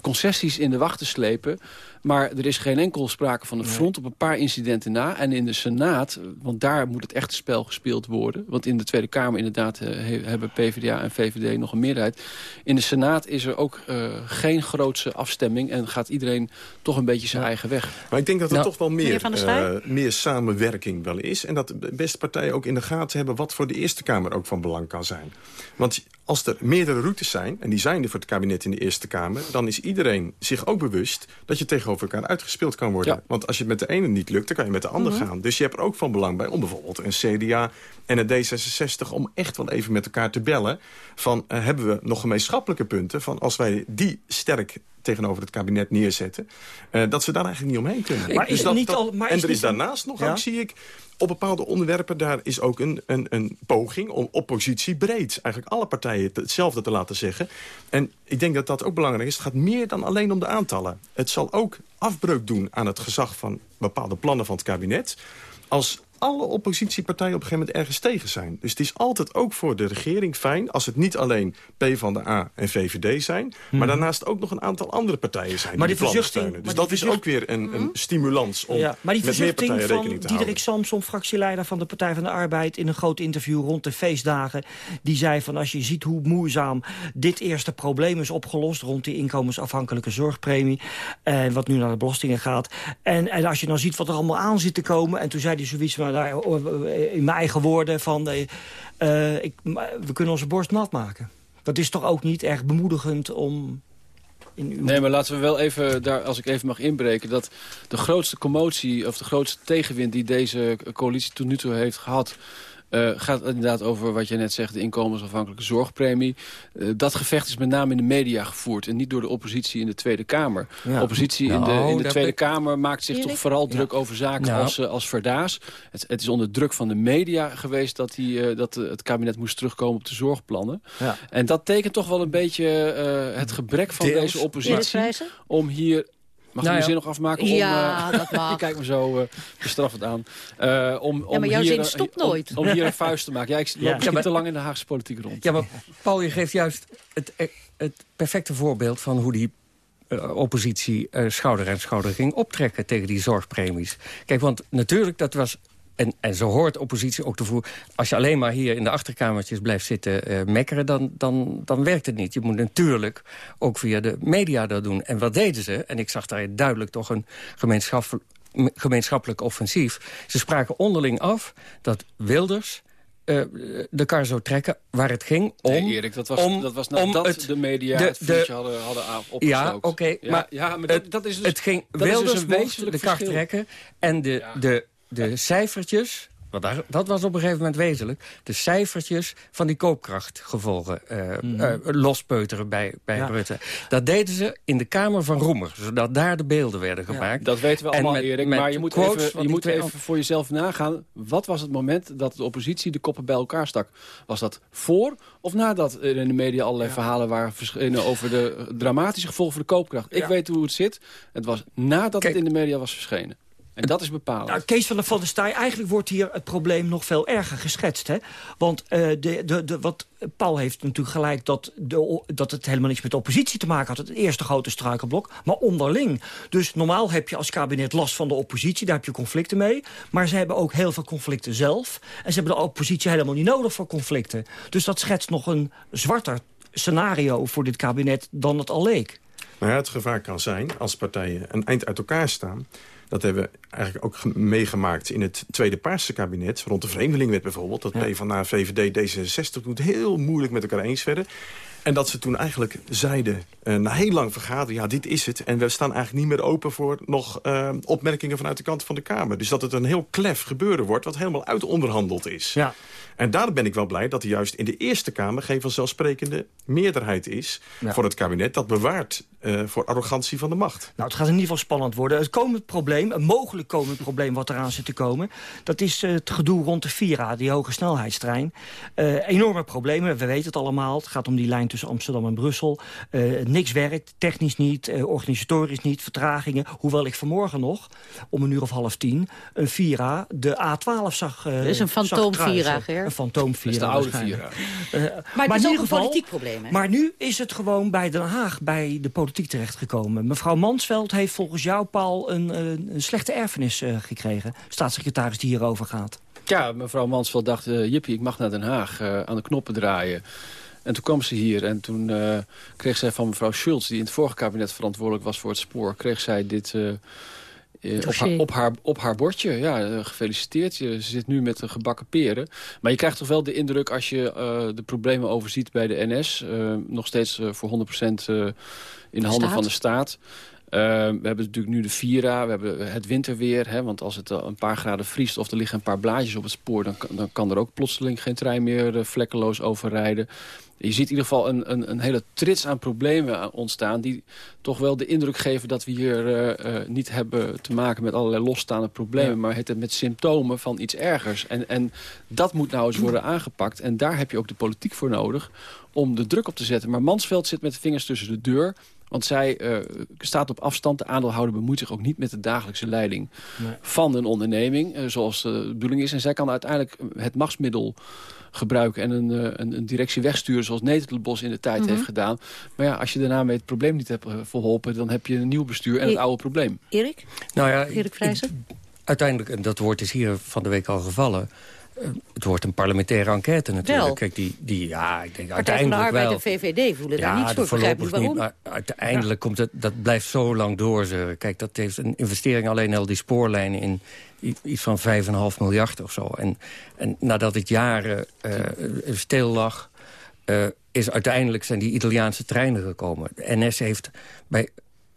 concessies in de wacht te slepen... Maar er is geen enkel sprake van een front op een paar incidenten na. En in de Senaat, want daar moet het echte spel gespeeld worden. Want in de Tweede Kamer inderdaad uh, hebben PvdA en VVD nog een meerderheid. In de Senaat is er ook uh, geen grootse afstemming. En gaat iedereen toch een beetje zijn eigen weg. Maar ik denk dat er nou, toch wel meer, uh, meer samenwerking wel is. En dat de beste partijen ook in de gaten hebben... wat voor de Eerste Kamer ook van belang kan zijn. Want als er meerdere routes zijn, en die zijn er voor het kabinet in de Eerste Kamer... dan is iedereen zich ook bewust dat je tegenover elkaar uitgespeeld kan worden. Ja. Want als je het met de ene niet lukt, dan kan je met de ander mm -hmm. gaan. Dus je hebt er ook van belang bij om bijvoorbeeld een CDA en een D66... om echt wel even met elkaar te bellen van uh, hebben we nog gemeenschappelijke punten... van als wij die sterk tegenover het kabinet neerzetten... Uh, dat ze daar eigenlijk niet omheen kunnen. Maar is dat, niet dat, al, maar en er is daarnaast nog Ja? ook, zie ik op bepaalde onderwerpen, daar is ook een, een, een poging om oppositie breed. Eigenlijk alle partijen hetzelfde te laten zeggen. En ik denk dat dat ook belangrijk is. Het gaat meer dan alleen om de aantallen. Het zal ook afbreuk doen aan het gezag van bepaalde plannen van het kabinet. Als alle oppositiepartijen op een gegeven moment ergens tegen zijn. Dus het is altijd ook voor de regering fijn... als het niet alleen P van de A en VVD zijn... maar daarnaast ook nog een aantal andere partijen zijn Mhm. Maar die die plannen steunen. Dus dat is ook weer een, een stimulans om Ja, maar die met meer partijen van rekening te Diederik houden. Samsom, fractieleider van de Partij van de Arbeid... in een groot interview rond de feestdagen... die zei van als je ziet hoe moeizaam dit eerste probleem is opgelost... rond die inkomensafhankelijke zorgpremie... en wat nu naar de belastingen gaat... En, en als je dan ziet wat er allemaal aan zit te komen... en toen zei hij zoiets daar, in mijn eigen woorden van... eh, eh, ik, we kunnen onze borst nat maken. Dat is toch ook niet erg bemoedigend om... Nee, maar laten we wel even, daar, als ik even mag inbreken... dat de grootste commotie of de grootste tegenwind die deze coalitie tot nu toe heeft gehad... Uh, gaat inderdaad over wat je net zegt, de inkomensafhankelijke zorgpremie. Uh, dat gevecht is met name in de media gevoerd... en niet door de oppositie in de Tweede Kamer. Ja. De oppositie in de, Nou, in de Tweede ik- Kamer maakt zich toch vooral Ja. druk over zaken als, uh, als Verdaas. Het, het is onder druk van de media geweest dat, die, uh, dat het kabinet moest terugkomen op de zorgplannen. Ja. En dat tekent toch wel een beetje uh, het gebrek van Deels. deze oppositie... Om hier... Mag Nou mijn ja. zin nog afmaken? Ja, om, uh, dat [laughs] mag. je kijkt me zo uh, bestraffend aan. Uh, om, om maar jouw hier, zin stopt nooit. Om, hier een vuist te maken. Ja, ik [laughs] loop Ja. misschien Ja, maar- te lang in de Haagse politiek rond. Ja, maar Paul, je geeft juist het, het perfecte voorbeeld van hoe die eh, oppositie eh, schouder aan schouder ging optrekken tegen die zorgpremies. Kijk, want natuurlijk, dat was... En, en zo hoort oppositie ook te voeren. Als je alleen maar hier in de achterkamertjes blijft zitten eh, mekkeren... Dan, dan, dan werkt het niet. Je moet natuurlijk ook via de media dat doen. En wat deden ze? En ik zag daar duidelijk toch een gemeenschap, gemeenschappelijk offensief. Ze spraken onderling af dat Wilders eh, de kar zou trekken waar het ging om... Nee, Erik, dat was, om- dat was om nadat het- de media de- het de- hadden, hadden aan- Ja, oké, Ja, maar, ja, maar dat, het, dat is dus, het ging dat is dus Wilders een de kar trekken en de, de, de cijfertjes... Want daar, dat was op een gegeven moment wezenlijk. De cijfertjes van die koopkrachtgevolgen eh Mhm. eh, lospeuteren bij, bij Ja. Rutte. Dat deden ze in de Kamer van Roemer. Zodat daar de beelden werden gemaakt. Dat weten we allemaal, met- Erik. met Maar je moet even, je moet even voor jezelf nagaan. Wat was het moment dat de oppositie de koppen bij elkaar stak? Was dat voor of nadat er in de media allerlei verhalen waren verschenen... over de dramatische gevolgen voor de koopkracht? Ik weet hoe het zit. Het was nadat Kijk. het in de media was verschenen. En dat is bepalend. Nou, Kees van der Van der Staaij, eigenlijk wordt hier het probleem nog veel erger geschetst. Hè? Want uh, de, de, de, wat Paul heeft natuurlijk gelijk dat, de, dat het helemaal niks met de oppositie te maken had. Het eerste grote struikelblok, maar onderling. Dus normaal heb je als kabinet last van de oppositie, daar heb je conflicten mee. Maar ze hebben ook heel veel conflicten zelf. En ze hebben de oppositie helemaal niet nodig voor conflicten. Dus dat schetst nog een zwarter scenario voor dit kabinet dan het al leek. Maar ja, het gevaar kan zijn, als partijen een eind uit elkaar staan... Dat hebben we eigenlijk ook meegemaakt in het Tweede Paarse kabinet. Rond de Vreemdelingenwet bijvoorbeeld. Dat ja. PvdA, VVD, D66 doet heel moeilijk met elkaar eens verder. En dat ze toen eigenlijk zeiden, uh, na heel lang vergaderen... ja, dit is het. En we staan eigenlijk niet meer open voor nog uh, opmerkingen vanuit de kant van de Kamer. Dus dat het een heel klef gebeuren wordt... wat helemaal uitonderhandeld is. Ja. En daar ben ik wel blij dat er juist in de Eerste Kamer... geen vanzelfsprekende meerderheid is ja. voor het kabinet... dat bewaart uh, voor arrogantie van de macht. Nou, het gaat in ieder geval spannend worden. Het komend probleem, een mogelijk komend probleem wat eraan zit te komen... dat is uh, het gedoe rond de Vira, die hoge snelheidstrein. Uh, enorme problemen, we weten het allemaal. Het gaat om die lijn tussen Amsterdam en Brussel. niks werkt, technisch niet, organisatorisch niet, vertragingen. Hoewel ik vanmorgen nog, om een uur of half tien... een Vira, de A12 zag Dat is een fantoom-Vira, Een fantoom-Vira. Dat is de oude Vira. maar het is ook een politiek probleem, hè? Maar nu is het gewoon bij Den Haag, bij de politiek terechtgekomen. Mevrouw Mansveld heeft volgens jou, Paul, een, een slechte erfenis uh, gekregen. Staatssecretaris die hierover gaat. Ja, mevrouw Mansveld dacht, uh, jippie, ik mag naar Den Haag uh, aan de knoppen draaien. En toen kwam ze hier en toen kreeg zij van mevrouw Schultz... die in het vorige kabinet verantwoordelijk was voor het spoor... kreeg zij dit... Uh, op, haar, op, haar, op haar bordje. Ja, gefeliciteerd. Je, ze zit nu met de gebakken peren. Maar je krijgt toch wel de indruk als je uh, de problemen overziet bij de NS... Uh, nog steeds voor 100% in de handen van de staat. Uh, we hebben natuurlijk nu de Vira, we hebben het winterweer. Hè, want als het een paar graden vriest of er liggen een paar blaadjes op het spoor... dan, dan kan er ook plotseling geen trein meer uh, vlekkeloos overrijden. Je ziet in ieder geval een, een, een, hele trits aan problemen ontstaan... die toch wel de indruk geven dat we hier uh, niet hebben te maken met allerlei losstaande problemen... Ja. maar het met symptomen van iets ergers. En, en dat moet nou eens worden aangepakt. En daar heb je ook de politiek voor nodig om de druk op te zetten. Maar Mansveld zit met de vingers tussen de deur... Want zij uh, staat op afstand. De aandeelhouder bemoeit zich ook niet met de dagelijkse leiding nee. van een onderneming. Uh, zoals de bedoeling is. En zij kan uiteindelijk het machtsmiddel gebruiken en een, uh, een, een, directie wegsturen zoals Netelenbos in de tijd mm -hmm. heeft gedaan. Maar ja, als je daarna mee het probleem niet hebt verholpen, dan heb je een nieuw bestuur en het oude probleem. Erik? Nou ja, Erik Vrijzen? Uiteindelijk, en dat woord is hier van de week al gevallen het wordt een parlementaire enquête natuurlijk. Wel. Kijk, die, die, ja, ik denk Partij uiteindelijk van de Arbeid wel. en VVD voelen ja, daar niets voor. Begrijp je waarom? Niet, maar uiteindelijk ja. komt het, dat blijft zo lang doorzeuren. Kijk, dat heeft een investering alleen al die spoorlijnen in iets van 5,5 miljard of zo. En, en nadat het jaren uh, stil lag... Uh, is uiteindelijk zijn die Italiaanse treinen gekomen. De NS heeft bij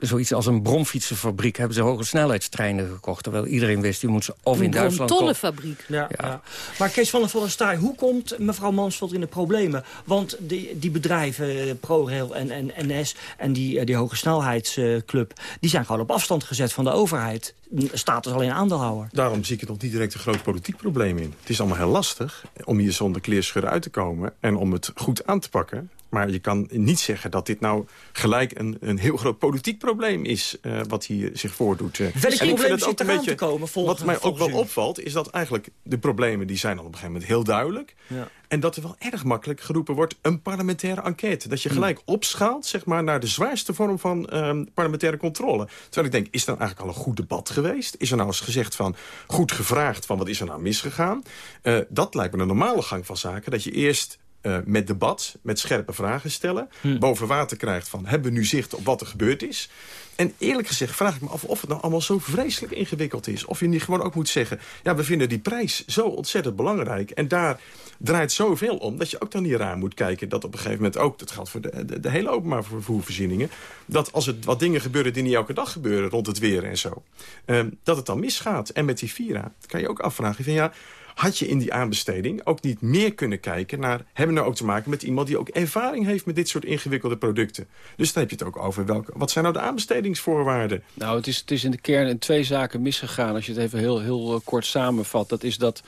zoiets als een bromfietsenfabriek... hebben ze hoge snelheidstreinen gekocht. Terwijl iedereen wist, die moet ze of een in Duitsland... Een tollenfabriek. Ja, ja. ja. Maar Kees van der Staaij, hoe komt mevrouw Mansveld in de problemen? Want die, die bedrijven, ProRail en, en NS en die, die hoge snelheidsclub... die zijn gewoon op afstand gezet van de overheid. Staat dus alleen aandeelhouder. Daarom zie ik er nog niet direct een groot politiek probleem in. Het is allemaal heel lastig om hier zonder kleerscheuren uit te komen... en om het goed aan te pakken. Maar je kan niet zeggen dat dit nou gelijk een, een heel groot politiek probleem is... Uh, wat hier zich voordoet. Welk probleem zit er aan te komen? Volgens, wat mij ook wel u? opvalt, is dat eigenlijk de problemen... die zijn al op een gegeven moment heel duidelijk. Ja. En dat er wel erg makkelijk geroepen wordt een parlementaire enquête. Dat je gelijk hmm. opschaalt zeg maar, naar de zwaarste vorm van um, parlementaire controle. Terwijl ik denk, is er nou eigenlijk al een goed debat geweest? Is er nou eens gezegd van, goed gevraagd van wat is er nou misgegaan? Uh, dat lijkt me een normale gang van zaken. Dat je eerst uh, met debat, met scherpe vragen stellen... Hmm. boven water krijgt van, hebben we nu zicht op wat er gebeurd is? En eerlijk gezegd vraag ik me af of het nou allemaal zo vreselijk ingewikkeld is. Of je niet gewoon ook moet zeggen... ja, we vinden die prijs zo ontzettend belangrijk... en daar draait zoveel om dat je ook dan niet raar moet kijken... dat op een gegeven moment ook, dat geldt voor de, de, de hele openbaar vervoervoorzieningen... dat als er wat dingen gebeuren die niet elke dag gebeuren rond het weer en zo... Um, dat het dan misgaat. En met die Vira kan je ook afvragen van ja had je in die aanbesteding ook niet meer kunnen kijken naar... hebben we nou ook te maken met iemand die ook ervaring heeft met dit soort ingewikkelde producten. Dus dan heb je het ook over welke, wat zijn nou de aanbestedingsvoorwaarden? Nou, het is, het is in de kern in twee zaken misgegaan. Als je het even heel, heel kort samenvat. Dat is dat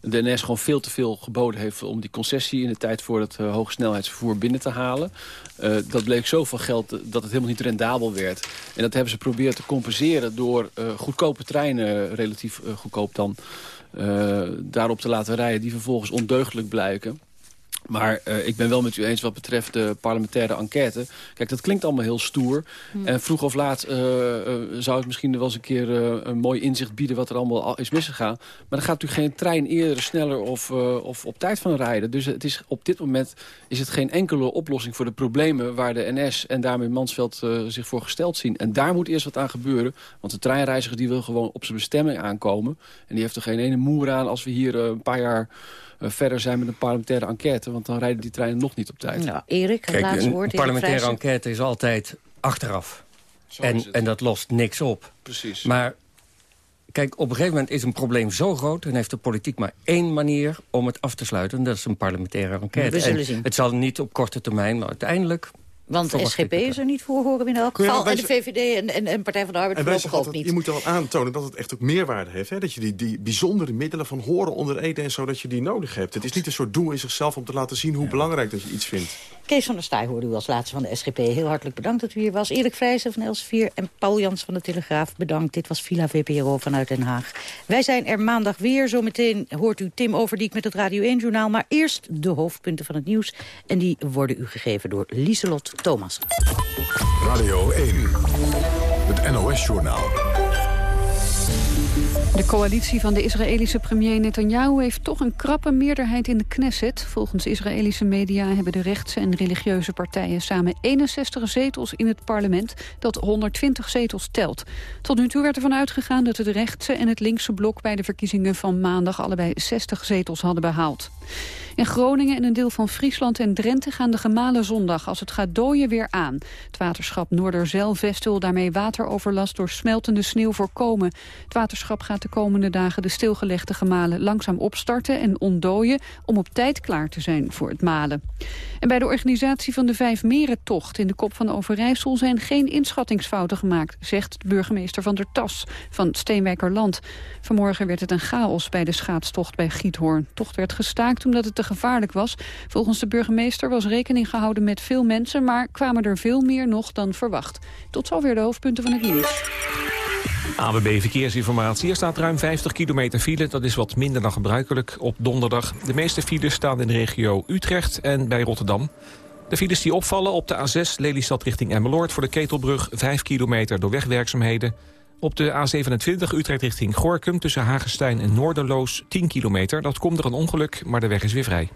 de NS gewoon veel te veel geboden heeft... om die concessie in de tijd voor het uh, hogesnelheidsvervoer binnen te halen. Uh, dat bleek zoveel geld dat het helemaal niet rendabel werd. En dat hebben ze proberen te compenseren door goedkope treinen... relatief goedkoop dan daarop te laten rijden... die vervolgens ondeugdelijk blijken. Maar uh, ik ben wel met u eens wat betreft de parlementaire enquête. Kijk, dat klinkt allemaal heel stoer. Hmm. En vroeg of laat uh, uh, zou het misschien wel eens een keer een mooi inzicht bieden... wat er allemaal is misgegaan. Maar dan gaat natuurlijk geen trein eerder, sneller of, of op tijd van rijden. Dus het is, op dit moment is het geen enkele oplossing voor de problemen... waar de NS en daarmee Mansveld zich voor gesteld zien. En daar moet eerst wat aan gebeuren. Want de treinreiziger die wil gewoon op zijn bestemming aankomen. En die heeft er geen ene moer aan als we hier een paar jaar verder zijn met een parlementaire enquête. Want dan rijden die treinen nog niet op tijd. Nou, Erik, het laatste woord. Een parlementaire enquête is altijd achteraf. En, en dat lost niks op. Precies. Maar kijk, op een gegeven moment is een probleem zo groot... en heeft de politiek maar één manier om het af te sluiten. En dat is een parlementaire enquête. We zullen zien. Het zal niet op korte termijn, maar uiteindelijk want de SGP is er niet voor, horen we in elk geval. en de VVD en, en, en Partij van de Arbeid voorlopig ook niet. Je moet wel aantonen dat het echt ook meerwaarde heeft. Hè? Dat je die, die bijzondere middelen van horen onder ede en zo... dat je die nodig hebt. Het is niet een soort doel in zichzelf om te laten zien hoe belangrijk dat je iets vindt. Kees van der Staaij hoorde u als laatste van de SGP. Heel hartelijk bedankt dat u hier was. Erik Vrijzen van Elsevier en Paul Jans van de Telegraaf. Bedankt. Dit was Villa VPRO vanuit Den Haag. Wij zijn er maandag weer. Zometeen hoort u Tim Overdiek met het Radio 1-journaal. Maar eerst de hoofdpunten van het nieuws. En die worden u gegeven door Lieselot Thomas. Radio 1, het NOS-journaal. De coalitie van de Israëlische premier Netanyahu heeft toch een krappe meerderheid in de Knesset. Volgens Israëlische media hebben de rechtse en religieuze partijen samen 61 zetels in het parlement dat 120 zetels telt. Tot nu toe werd ervan uitgegaan dat het rechtse en het linkse blok bij de verkiezingen van maandag allebei 60 zetels hadden behaald. In Groningen en een deel van Friesland en Drenthe gaan de gemalen zondag als het gaat dooien weer aan. Het waterschap Noorderzeilvest wil daarmee wateroverlast door smeltende sneeuw voorkomen. Het waterschap gaat de komende dagen de stilgelegde gemalen langzaam opstarten en ontdooien om op tijd klaar te zijn voor het malen. En bij de organisatie van de Vijf Merentocht in de Kop van Overijssel zijn geen inschattingsfouten gemaakt, zegt burgemeester Van der Tas van Steenwijkerland. Vanmorgen werd het een chaos bij de schaatstocht bij Giethoorn. Tocht werd gestaakt omdat het te gevaarlijk was. Volgens de burgemeester was rekening gehouden met veel mensen... maar kwamen er veel meer nog dan verwacht. Tot zover de hoofdpunten van het nieuws. ABB Verkeersinformatie. Er staat ruim 50 kilometer file. Dat is wat minder dan gebruikelijk op donderdag. De meeste files staan in de regio Utrecht en bij Rotterdam. De files die opvallen op de A6 Lelystad richting Emmeloord... voor de Ketelbrug 5 kilometer door wegwerkzaamheden. Op de A27 Utrecht richting Gorkum tussen Hagestein en Noorderloos 10 kilometer. Dat komt er een ongeluk, maar de weg is weer vrij.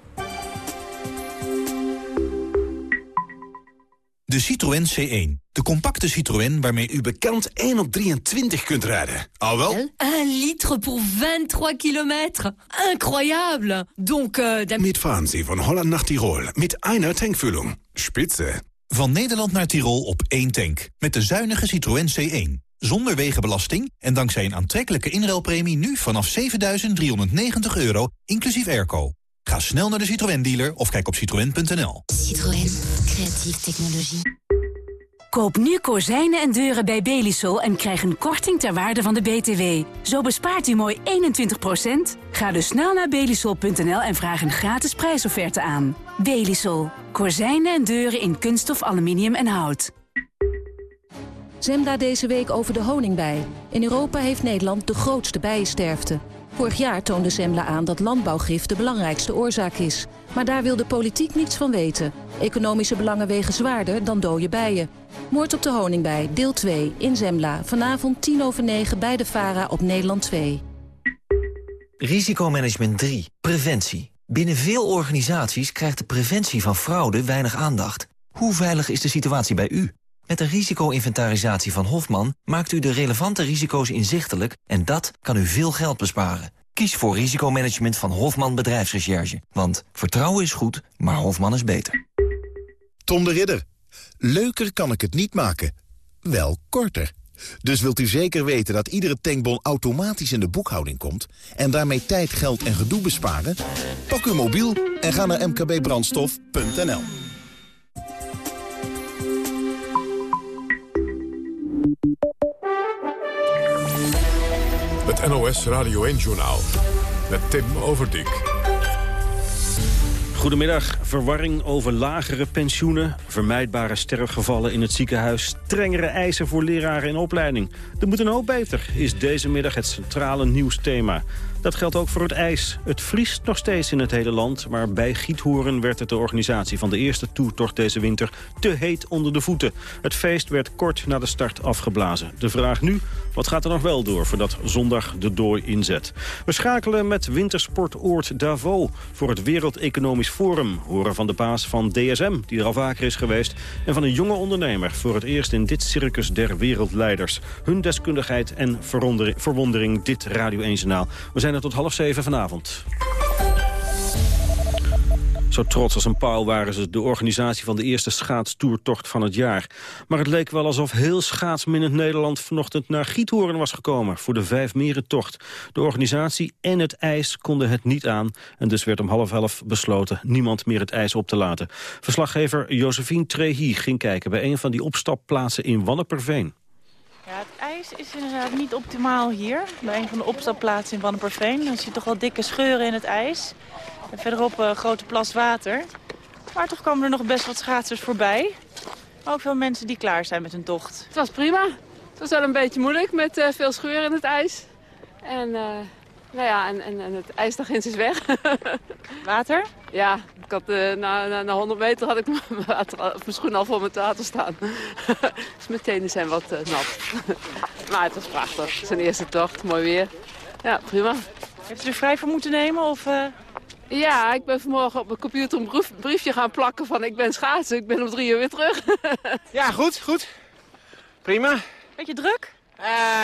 De Citroën C1. De compacte Citroën waarmee u bekend 1 op 23 kunt rijden. Al wel? 1 liter voor 23 kilometer. Incroyable. Donc, uh, Mitfahren Sie van Holland naar Tirol met einer tankvulling. Spitze. Van Nederland naar Tirol op één tank. Met de zuinige Citroën C1 zonder wegenbelasting en dankzij een aantrekkelijke inruilpremie nu vanaf 7.390 euro, inclusief airco. Ga snel naar de Citroën-dealer of kijk op citroën.nl. Citroën. Creatieve technologie. Koop nu kozijnen en deuren bij Belisol en krijg een korting ter waarde van de BTW. Zo bespaart u mooi 21%. Ga dus snel naar belisol.nl en vraag een gratis prijsofferte aan. Belisol. Kozijnen en deuren in kunststof, aluminium en hout. Zembla deze week over de honingbij. In Europa heeft Nederland de grootste bijensterfte. Vorig jaar toonde Zembla aan dat landbouwgif de belangrijkste oorzaak is. Maar daar wil de politiek niets van weten. Economische belangen wegen zwaarder dan dode bijen. Moord op de honingbij, deel 2, in Zembla. Vanavond 10 over 9 bij de VARA op Nederland 2. Risicomanagement 3. Preventie. Binnen veel organisaties krijgt de preventie van fraude weinig aandacht. Hoe veilig is de situatie bij u? Met de risico-inventarisatie van Hofman maakt u de relevante risico's inzichtelijk en dat kan u veel geld besparen. Kies voor risicomanagement van Hofman Bedrijfsrecherche. Want vertrouwen is goed, maar Hofman is beter. Tom de Ridder. Leuker kan ik het niet maken. Wel korter. Dus wilt u zeker weten dat iedere tankbon automatisch in de boekhouding komt... en daarmee tijd, geld en gedoe besparen? Pak uw mobiel en ga naar mkbbrandstof.nl. NOS Radio 1-journaal met Tim Overdijk. Goedemiddag. Verwarring over lagere pensioenen, vermijdbare sterfgevallen in het ziekenhuis... strengere eisen voor leraren in opleiding. Er moet een hoop beter, is deze middag het centrale nieuwsthema. Dat geldt ook voor het ijs. Het vriest nog steeds in het hele land, maar bij Giethoorn werd het de organisatie van de eerste toertocht deze winter te heet onder de voeten. Het feest werd kort na de start afgeblazen. De vraag nu, wat gaat er nog wel door voordat zondag de dooi inzet? We schakelen met wintersportoord Davos voor het Wereld Economisch Forum. Horen van de baas van DSM, die er al vaker is geweest, en van een jonge ondernemer voor het eerst in dit circus der wereldleiders. Hun deskundigheid en verwondering, dit Radio 1-journaal. We zijn tot half zeven vanavond. Zo trots als een pauw waren ze de organisatie van de eerste schaatstoertocht van het jaar. Maar het leek wel alsof heel schaatsminnend Nederland vanochtend naar Giethoorn was gekomen voor de Vijf Merentocht. De organisatie en het ijs konden het niet aan en dus werd om half elf besloten niemand meer het ijs op te laten. Verslaggever Josephine Trehi ging kijken bij een van die opstapplaatsen in Wanneperveen. Ijs is inderdaad niet optimaal hier. Bij een van de opstapplaatsen in Wanneperveen. Dan zie je toch wel dikke scheuren in het ijs. En verderop een grote plas water. Maar toch komen er nog best wat schaatsers voorbij. Ook veel mensen die klaar zijn met hun tocht. Het was prima. Het was wel een beetje moeilijk met uh, veel scheuren in het ijs. En, uh, nou ja, en, en, en het ijs is weg. [laughs] Water? Ja, ik had, uh, na, na, na, 100 meter had ik mijn, [laughs] water, mijn schoen al vol met water staan. [laughs] dus mijn tenen zijn wat uh, nat. maar het was prachtig. Het is een eerste tocht, mooi weer. Ja, prima. Heeft u er vrij voor moeten nemen? Of, uh... Ja, ik ben vanmorgen op mijn computer een brief, briefje gaan plakken van ik ben schaatsen. Ik ben om drie uur weer terug. ja, goed, goed. Prima. Beetje druk?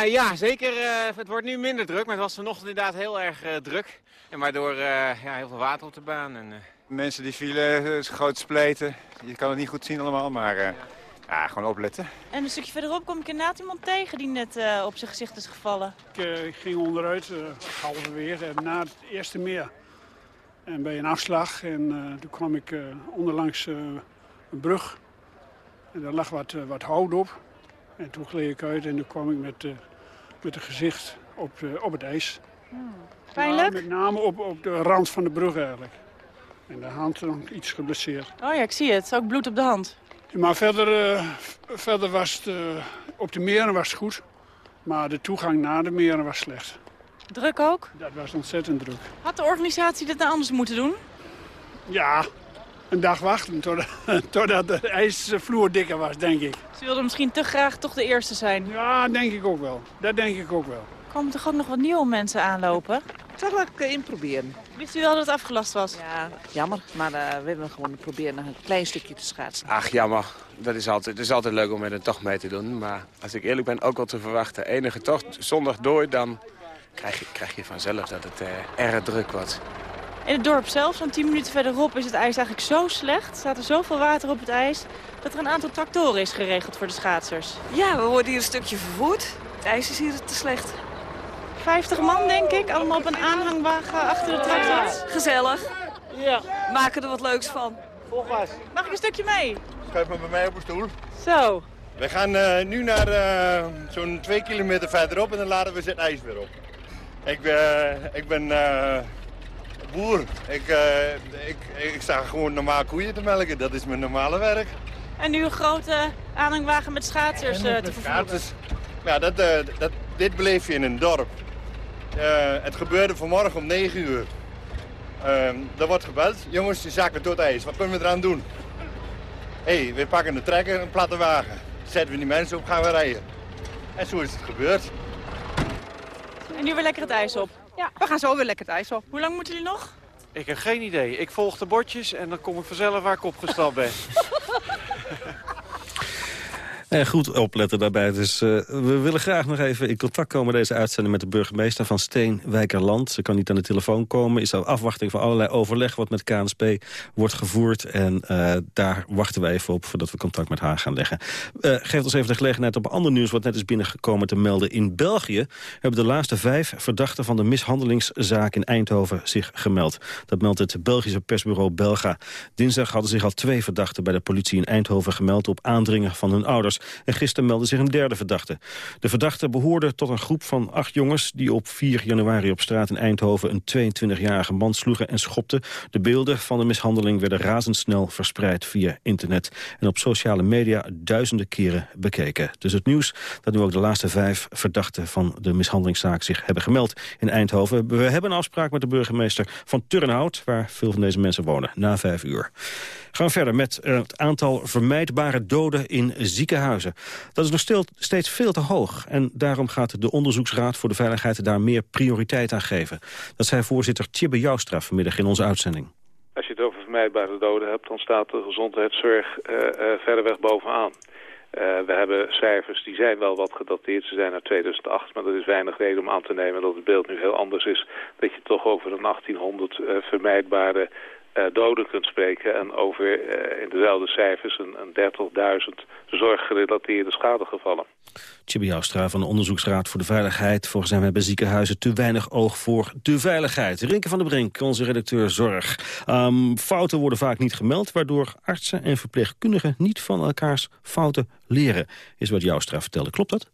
Ja, zeker. het wordt nu minder druk, maar het was vanochtend inderdaad heel erg druk. En waardoor ja, heel veel water op de baan. En, Mensen die vielen, grote spleten. Je kan het niet goed zien allemaal, maar uh, ja, gewoon opletten. En een stukje verderop kom ik inderdaad iemand tegen die net uh, op zijn gezicht is gevallen. Ik uh, ging onderuit, uh, halverwege, na het eerste meer. En bij een afslag. En toen kwam ik onderlangs een brug. En daar lag wat, wat hout op. En toen gleed ik uit en toen kwam ik met, met een gezicht op, op het ijs. Hmm. Pijnlijk? met name op, op de rand van de brug eigenlijk. En de hand nog iets geblesseerd. Oh ja, ik zie het. Ook bloed op de hand. Maar verder, uh, verder was het, uh, op de meren was het goed. Maar de toegang naar de meren was slecht. Druk ook? Dat was ontzettend druk. Had de organisatie dit nou anders moeten doen? Ja, een dag wachten totdat, [laughs] totdat de ijsvloer dikker was, denk ik. Ze wilden misschien te graag toch de eerste zijn? Ja, denk ik ook wel. Dat denk ik ook wel. Komen toch ook nog wat nieuwe mensen aanlopen? Dat wil ik inproberen. Wist u wel dat het afgelast was? Ja, jammer. Maar uh, we hebben gewoon proberen nog een klein stukje te schaatsen. Ach, jammer. Dat is altijd, het is altijd leuk om met een tocht mee te doen. Maar als ik eerlijk ben, ook wel te verwachten. Enige tocht, zondag door, dan krijg je, krijg je vanzelf dat het uh, erg druk wordt. In het dorp zelf, zo'n 10 minuten verderop, is het ijs eigenlijk zo slecht. Er staat er zoveel water op het ijs, dat er een aantal tractoren is geregeld voor de schaatsers. Ja, we worden hier een stukje vervoerd. Het ijs is hier te slecht. 50 man, denk ik. Allemaal op een aanhangwagen achter de tractor. Gezellig. Ja. Maken er wat leuks van. Volgas. Mag ik een stukje mee? Schuif me bij mij op een stoel. Zo. We gaan uh, nu naar uh, zo'n twee kilometer verderop en dan laden we het ijs weer op. Ik, uh, ik ben boer. Ik, ik, ik sta gewoon normaal koeien te melken. Dat is mijn normale werk. En nu een grote aanhangwagen met schaatsers te vervoeren. Ja, dat, dat, dit beleef je in een dorp. Uh, het gebeurde vanmorgen om 9 uur. Uh, er wordt gebeld. Jongens, die zakken tot ijs. Wat kunnen we eraan doen? Hé, hey, we pakken de trekker, een platte wagen. Zetten we die mensen op, gaan we rijden. En zo is het gebeurd. En nu weer lekker het ijs op? Ja, we gaan zo weer lekker het ijs op. Hoe lang moeten jullie nog? Ik heb geen idee. Ik volg de bordjes en dan kom ik vanzelf waar ik opgestapt ben. [laughs] Goed opletten daarbij. Dus uh, we willen graag nog even in contact komen deze uitzending met de burgemeester van Steenwijkerland. Ze kan niet aan de telefoon komen. Is al afwachting van allerlei overleg wat met KNSP wordt gevoerd. En uh, daar wachten we even op voordat we contact met haar gaan leggen. Uh, geeft ons even de gelegenheid op ander nieuws wat net is binnengekomen te melden. In België hebben de laatste vijf verdachten van de mishandelingszaak in Eindhoven zich gemeld. Dat meldt het Belgische persbureau Belga. Dinsdag hadden zich al twee verdachten bij de politie in Eindhoven gemeld op aandringen van hun ouders. En gisteren meldde zich een derde verdachte. De verdachte behoorde tot een groep van acht jongens... die op 4 januari op straat in Eindhoven een 22-jarige man sloegen en schopten. De beelden van de mishandeling werden razendsnel verspreid via internet... en op sociale media duizenden keren bekeken. Dus het nieuws dat nu ook de laatste vijf verdachten van de mishandelingszaak zich hebben gemeld in Eindhoven. We hebben een afspraak met de burgemeester van Turnhout, waar veel van deze mensen wonen, na vijf uur. Gaan we verder met eh, het aantal vermijdbare doden in ziekenhuizen. Dat is nog steeds veel te hoog. En daarom gaat de Onderzoeksraad voor de Veiligheid daar meer prioriteit aan geven. Dat zei voorzitter Tjibbe Joustra vanmiddag in onze uitzending. Als je het over vermijdbare doden hebt, dan staat de gezondheidszorg uh, uh, verder weg bovenaan. We hebben cijfers die zijn wel wat gedateerd. Ze zijn uit 2008, maar er is weinig reden om aan te nemen dat het beeld nu heel anders is. Dat je toch over een 1800 uh, vermijdbare doden kunt spreken. En over uh, in dezelfde cijfers een, een 30.000 zorggerelateerde schadegevallen. Chibi Joustra van de Onderzoeksraad voor de Veiligheid. Volgens hem hebben ziekenhuizen te weinig oog voor de veiligheid. Rinke van der Brink, onze redacteur Zorg. Um, fouten worden vaak niet gemeld... waardoor artsen en verpleegkundigen niet van elkaars fouten leren. Is wat Joustra vertelde. Klopt dat?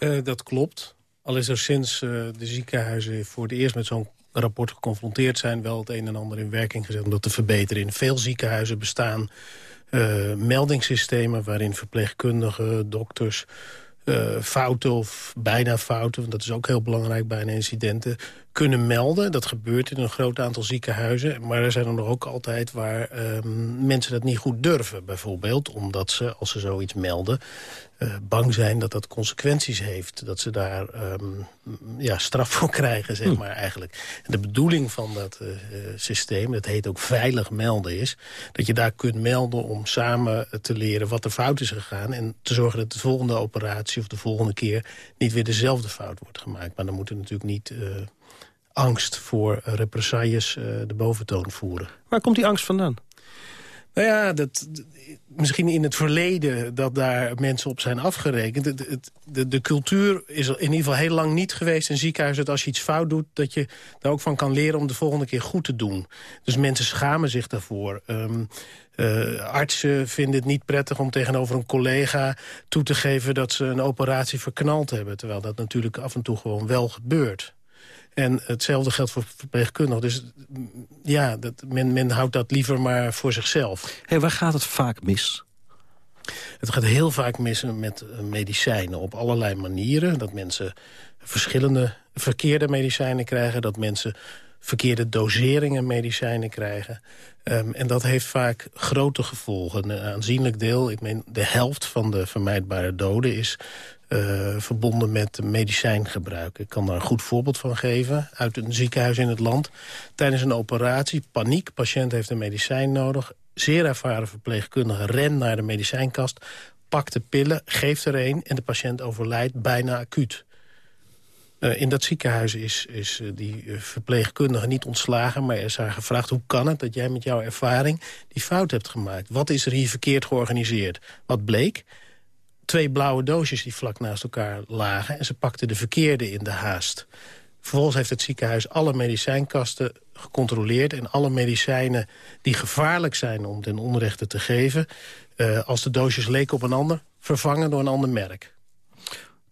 Uh, dat klopt. Al is er sinds uh, de ziekenhuizen voor het eerst met zo'n rapport geconfronteerd zijn... wel het een en ander in werking gezet om dat te verbeteren. In veel ziekenhuizen bestaan uh, meldingssystemen... waarin verpleegkundigen, dokters uh, fouten of bijna fouten... want dat is ook heel belangrijk bij incidenten kunnen melden. Dat gebeurt in een groot aantal ziekenhuizen. Maar er zijn er nog ook altijd waar um, mensen dat niet goed durven. Bijvoorbeeld omdat ze, als ze zoiets melden... Uh, bang zijn dat dat consequenties heeft. Dat ze daar um, ja, straf voor [laughs] krijgen, zeg hm. maar eigenlijk. En de bedoeling van dat uh, systeem, dat heet ook veilig melden, is... dat je daar kunt melden om samen te leren wat er fout is gegaan... en te zorgen dat de volgende operatie of de volgende keer... niet weer dezelfde fout wordt gemaakt. Maar dan moet er natuurlijk niet... Uh, angst voor represailles uh, de boventoon voeren. Waar komt die angst vandaan? Nou ja, dat, misschien in het verleden dat daar mensen op zijn afgerekend. De, de, de, cultuur is in ieder geval heel lang niet geweest in ziekenhuizen... dat als je iets fout doet, dat je daar ook van kan leren om de volgende keer goed te doen. Dus mensen schamen zich daarvoor. Um, uh, artsen vinden het niet prettig om tegenover een collega toe te geven... dat ze een operatie verknald hebben. Terwijl dat natuurlijk af en toe gewoon wel gebeurt. En hetzelfde geldt voor verpleegkundigen. Dus ja, dat, men, men houdt dat liever maar voor zichzelf. Hey, waar gaat het vaak mis? Het gaat heel vaak mis met medicijnen op allerlei manieren. Dat mensen verschillende verkeerde medicijnen krijgen. Dat mensen verkeerde doseringen medicijnen krijgen. Um, en dat heeft vaak grote gevolgen. Een aanzienlijk deel, ik meen de helft van de vermijdbare doden... is uh, verbonden met medicijngebruik. Ik kan daar een goed voorbeeld van geven uit een ziekenhuis in het land. Tijdens een operatie, paniek, patiënt heeft een medicijn nodig... zeer ervaren verpleegkundige rent naar de medicijnkast... pakt de pillen, geeft er een en de patiënt overlijdt bijna acuut. Uh, in dat ziekenhuis is, is uh, die verpleegkundige niet ontslagen... maar is haar gevraagd hoe kan het dat jij met jouw ervaring die fout hebt gemaakt? Wat is er hier verkeerd georganiseerd? Wat bleek? Twee blauwe doosjes die vlak naast elkaar lagen... en ze pakten de verkeerde in de haast. Vervolgens heeft het ziekenhuis alle medicijnkasten gecontroleerd... en alle medicijnen die gevaarlijk zijn om ten onrechte te geven... Uh, als de doosjes leken op een ander, vervangen door een ander merk.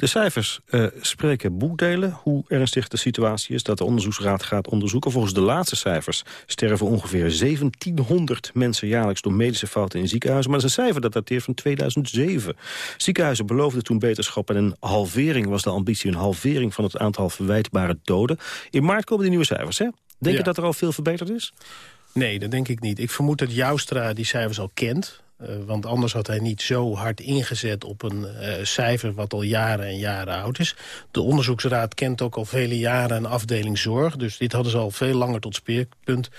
De cijfers uh, spreken boekdelen hoe ernstig de situatie is... dat de onderzoeksraad gaat onderzoeken. Volgens de laatste cijfers sterven ongeveer 1700 mensen jaarlijks... door medische fouten in ziekenhuizen. Maar dat is een cijfer dat dateert van 2007. Ziekenhuizen beloofden toen beterschap en een halvering was de ambitie. Een halvering van het aantal verwijtbare doden. In maart komen die nieuwe cijfers, hè? Denk ja. je dat er al veel verbeterd is? Nee, dat denk ik niet. Ik vermoed dat Joustra die cijfers al kent. Uh, want anders had hij niet zo hard ingezet op een uh, cijfer wat al jaren en jaren oud is. De onderzoeksraad kent ook al vele jaren een afdeling zorg. Dus dit hadden ze al veel langer tot speerpunt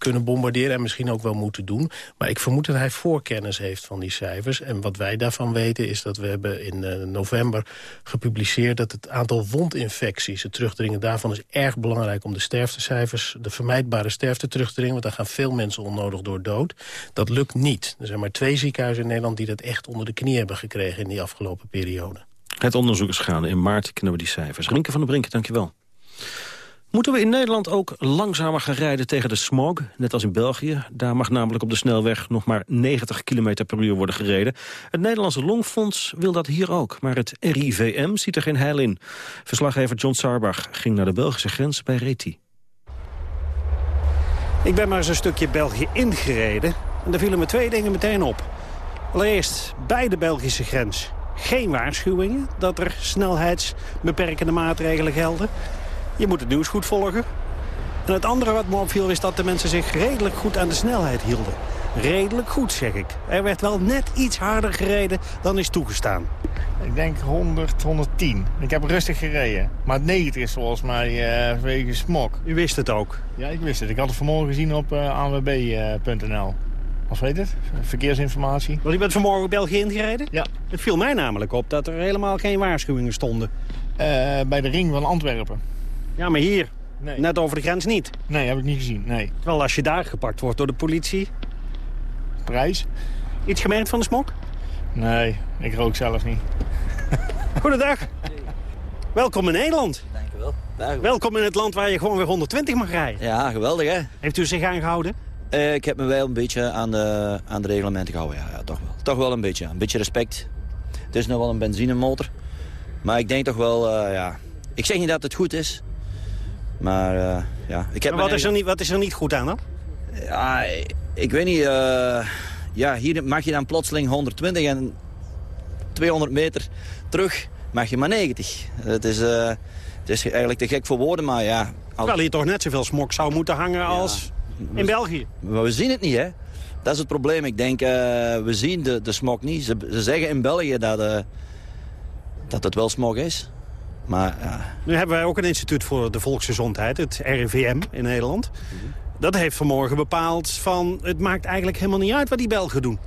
kunnen bombarderen en misschien ook wel moeten doen. Maar ik vermoed dat hij voorkennis heeft van die cijfers. En wat wij daarvan weten is dat we hebben in uh, november gepubliceerd... dat het aantal wondinfecties, het terugdringen daarvan... is erg belangrijk om de sterftecijfers, de vermijdbare sterfte terug te dringen. Want daar gaan veel mensen onnodig door dood. Dat lukt niet. Er zijn maar twee ziekenhuizen in Nederland die dat echt onder de knie hebben gekregen... in die afgelopen periode. Het onderzoek is gaande. In maart kennen we die cijfers. Rinke van der Brink, dankjewel. Moeten we in Nederland ook langzamer gaan rijden tegen de smog? Net als in België. Daar mag namelijk op de snelweg nog maar 90 km per uur worden gereden. Het Nederlandse Longfonds wil dat hier ook. Maar het RIVM ziet er geen heil in. Verslaggever John Sarbach ging naar de Belgische grens bij Reti. Ik ben maar eens een stukje België ingereden. En daar vielen me twee dingen meteen op. Allereerst bij de Belgische grens geen waarschuwingen dat er snelheidsbeperkende maatregelen gelden. Je moet het nieuws goed volgen. En het andere wat me opviel is dat de mensen zich redelijk goed aan de snelheid hielden. Redelijk goed, zeg ik. Er werd wel net iets harder gereden dan is toegestaan. Ik denk 100, 110. Ik heb rustig gereden. Maar 90 is volgens mij uh, wegen smok. U wist het ook? Ja, ik wist het. Ik had het vanmorgen gezien op uh, eh, anwb.nl. Of weet het? Verkeersinformatie. Want je bent vanmorgen België ingereden? Ja. Het viel mij namelijk op dat er helemaal geen waarschuwingen stonden. Uh, bij de ring van Antwerpen. Ja, maar hier? Nee. Net over de grens niet? Nee, heb ik niet gezien, nee. Wel, als je daar gepakt wordt door de politie... Prijs? Iets gemerkt van de smok? Nee, ik rook zelf niet. Goedendag. Welkom in Nederland. Dank u wel. Welkom in het land waar je gewoon weer 120 mag rijden. Ja, geweldig hè. Heeft u zich aangehouden? Uh, ik heb me wel een beetje aan de, aan de reglementen gehouden, ja, ja, toch wel. Toch wel een beetje, een beetje respect. Het is nog wel een benzinemotor. Maar ik denk toch wel, uh, ja... Ik zeg niet dat het goed is. Maar uh, ja... Ik heb maar wat, is er niet, wat is er niet goed aan dan? Ja, ik, ik weet niet. ja, hier mag je dan plotseling 120 en 200 meter terug mag je maar 90. Het is, het is eigenlijk te gek voor woorden, maar ja... Als... Terwijl hier toch net zoveel smok zou moeten hangen als... In België? Maar we zien het niet, hè. Dat is het probleem. Ik denk, uh, we zien de, de smog niet. Ze, ze zeggen in België dat, uh, dat het wel smog is. Maar. Nu hebben wij ook een instituut voor de volksgezondheid, het RIVM in Nederland. Dat heeft vanmorgen bepaald van, het maakt eigenlijk helemaal niet uit wat die Belgen doen.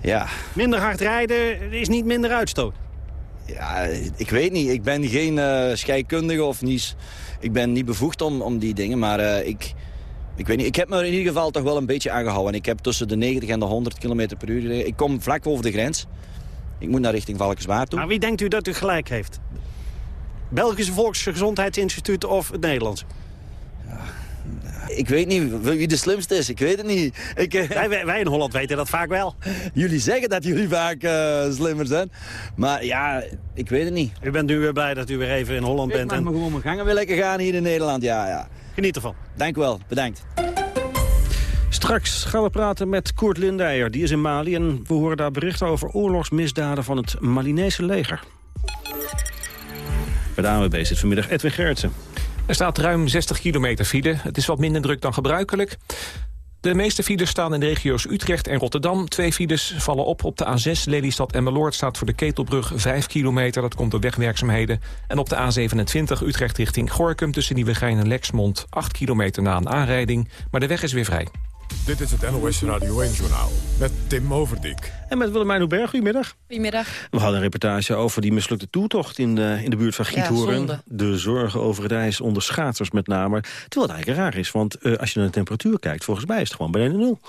Ja. Minder hard rijden is niet minder uitstoot. Ja, ik weet niet. Ik ben geen uh, scheikundige of niet... Ik ben niet bevoegd om, om die dingen, maar uh, ik... Ik weet niet, ik heb me in ieder geval toch wel een beetje aangehouden. Ik heb tussen de 90 en de 100 km per uur. Ik kom vlak boven de grens. Ik moet naar richting Valkenswaard toe. Maar wie denkt u dat u gelijk heeft? Belgische Volksgezondheidsinstituut of het Nederlands? Ik weet niet wie de slimste is. Ik weet het niet. Ik, eh, wij, wij, in Holland weten dat vaak wel. jullie zeggen dat jullie vaak uh, slimmer zijn. Maar ja, ik weet het niet. U bent nu weer blij dat u weer even in Holland bent. Ik mag en... gewoon mijn gangen weer lekker gaan hier in Nederland. Ja, ja. Geniet ervan. Dank u wel. Bedankt. Straks gaan we praten met Koert Lindeyer. Die is in Mali en we horen daar berichten over oorlogsmisdaden van het Malinese leger. Bij de vanmiddag Edwin Gerritsen. Er staat ruim 60 kilometer file. Het is wat minder druk dan gebruikelijk. De meeste files staan in de regio's Utrecht en Rotterdam. Twee files vallen op op de A6. Lelystad en Meloord staat voor de Ketelbrug 5 kilometer. Dat komt door wegwerkzaamheden. En op de A27 Utrecht richting Gorkum tussen Nieuwegein en Lexmond 8 kilometer na een aanrijding. Maar de weg is weer vrij. Dit is het NOS Radio 1-journaal met Tim Overdijk. En met Willemijn Hoeberg, goedemiddag. Goedemiddag. We hadden een reportage over die mislukte toetocht in de, in de buurt van Giethoorn. Ja, de zorgen over het ijs onder schaters met name. Terwijl het eigenlijk raar is, want uh, als je naar de temperatuur kijkt... volgens mij is het gewoon beneden nul.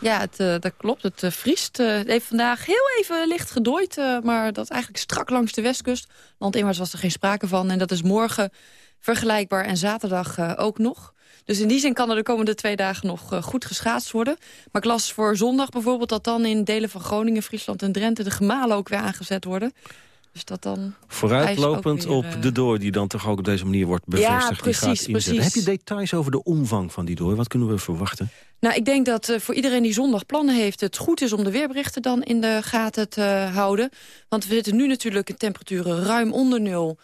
Ja, het, uh, dat klopt. Het uh, vriest. Uh, het heeft vandaag heel even licht gedooid. maar dat eigenlijk strak langs de westkust. Landinwaarts was er geen sprake van. En dat is morgen vergelijkbaar en zaterdag ook nog. Dus in die zin kan er de komende twee dagen nog uh, goed geschaatst worden. Maar ik las voor zondag bijvoorbeeld dat dan in delen van Groningen, Friesland en Drenthe... de gemalen ook weer aangezet worden. Dus dat dan Vooruitlopend op uh... de door die dan toch ook op deze manier wordt bevestigd. Ja, precies, die gaat precies. Heb je details over de omvang van die door? Wat kunnen we verwachten? Nou, ik denk dat uh, voor iedereen die zondag plannen heeft... het goed is om de weerberichten dan in de gaten te houden. Want we zitten nu natuurlijk in temperaturen ruim onder nul...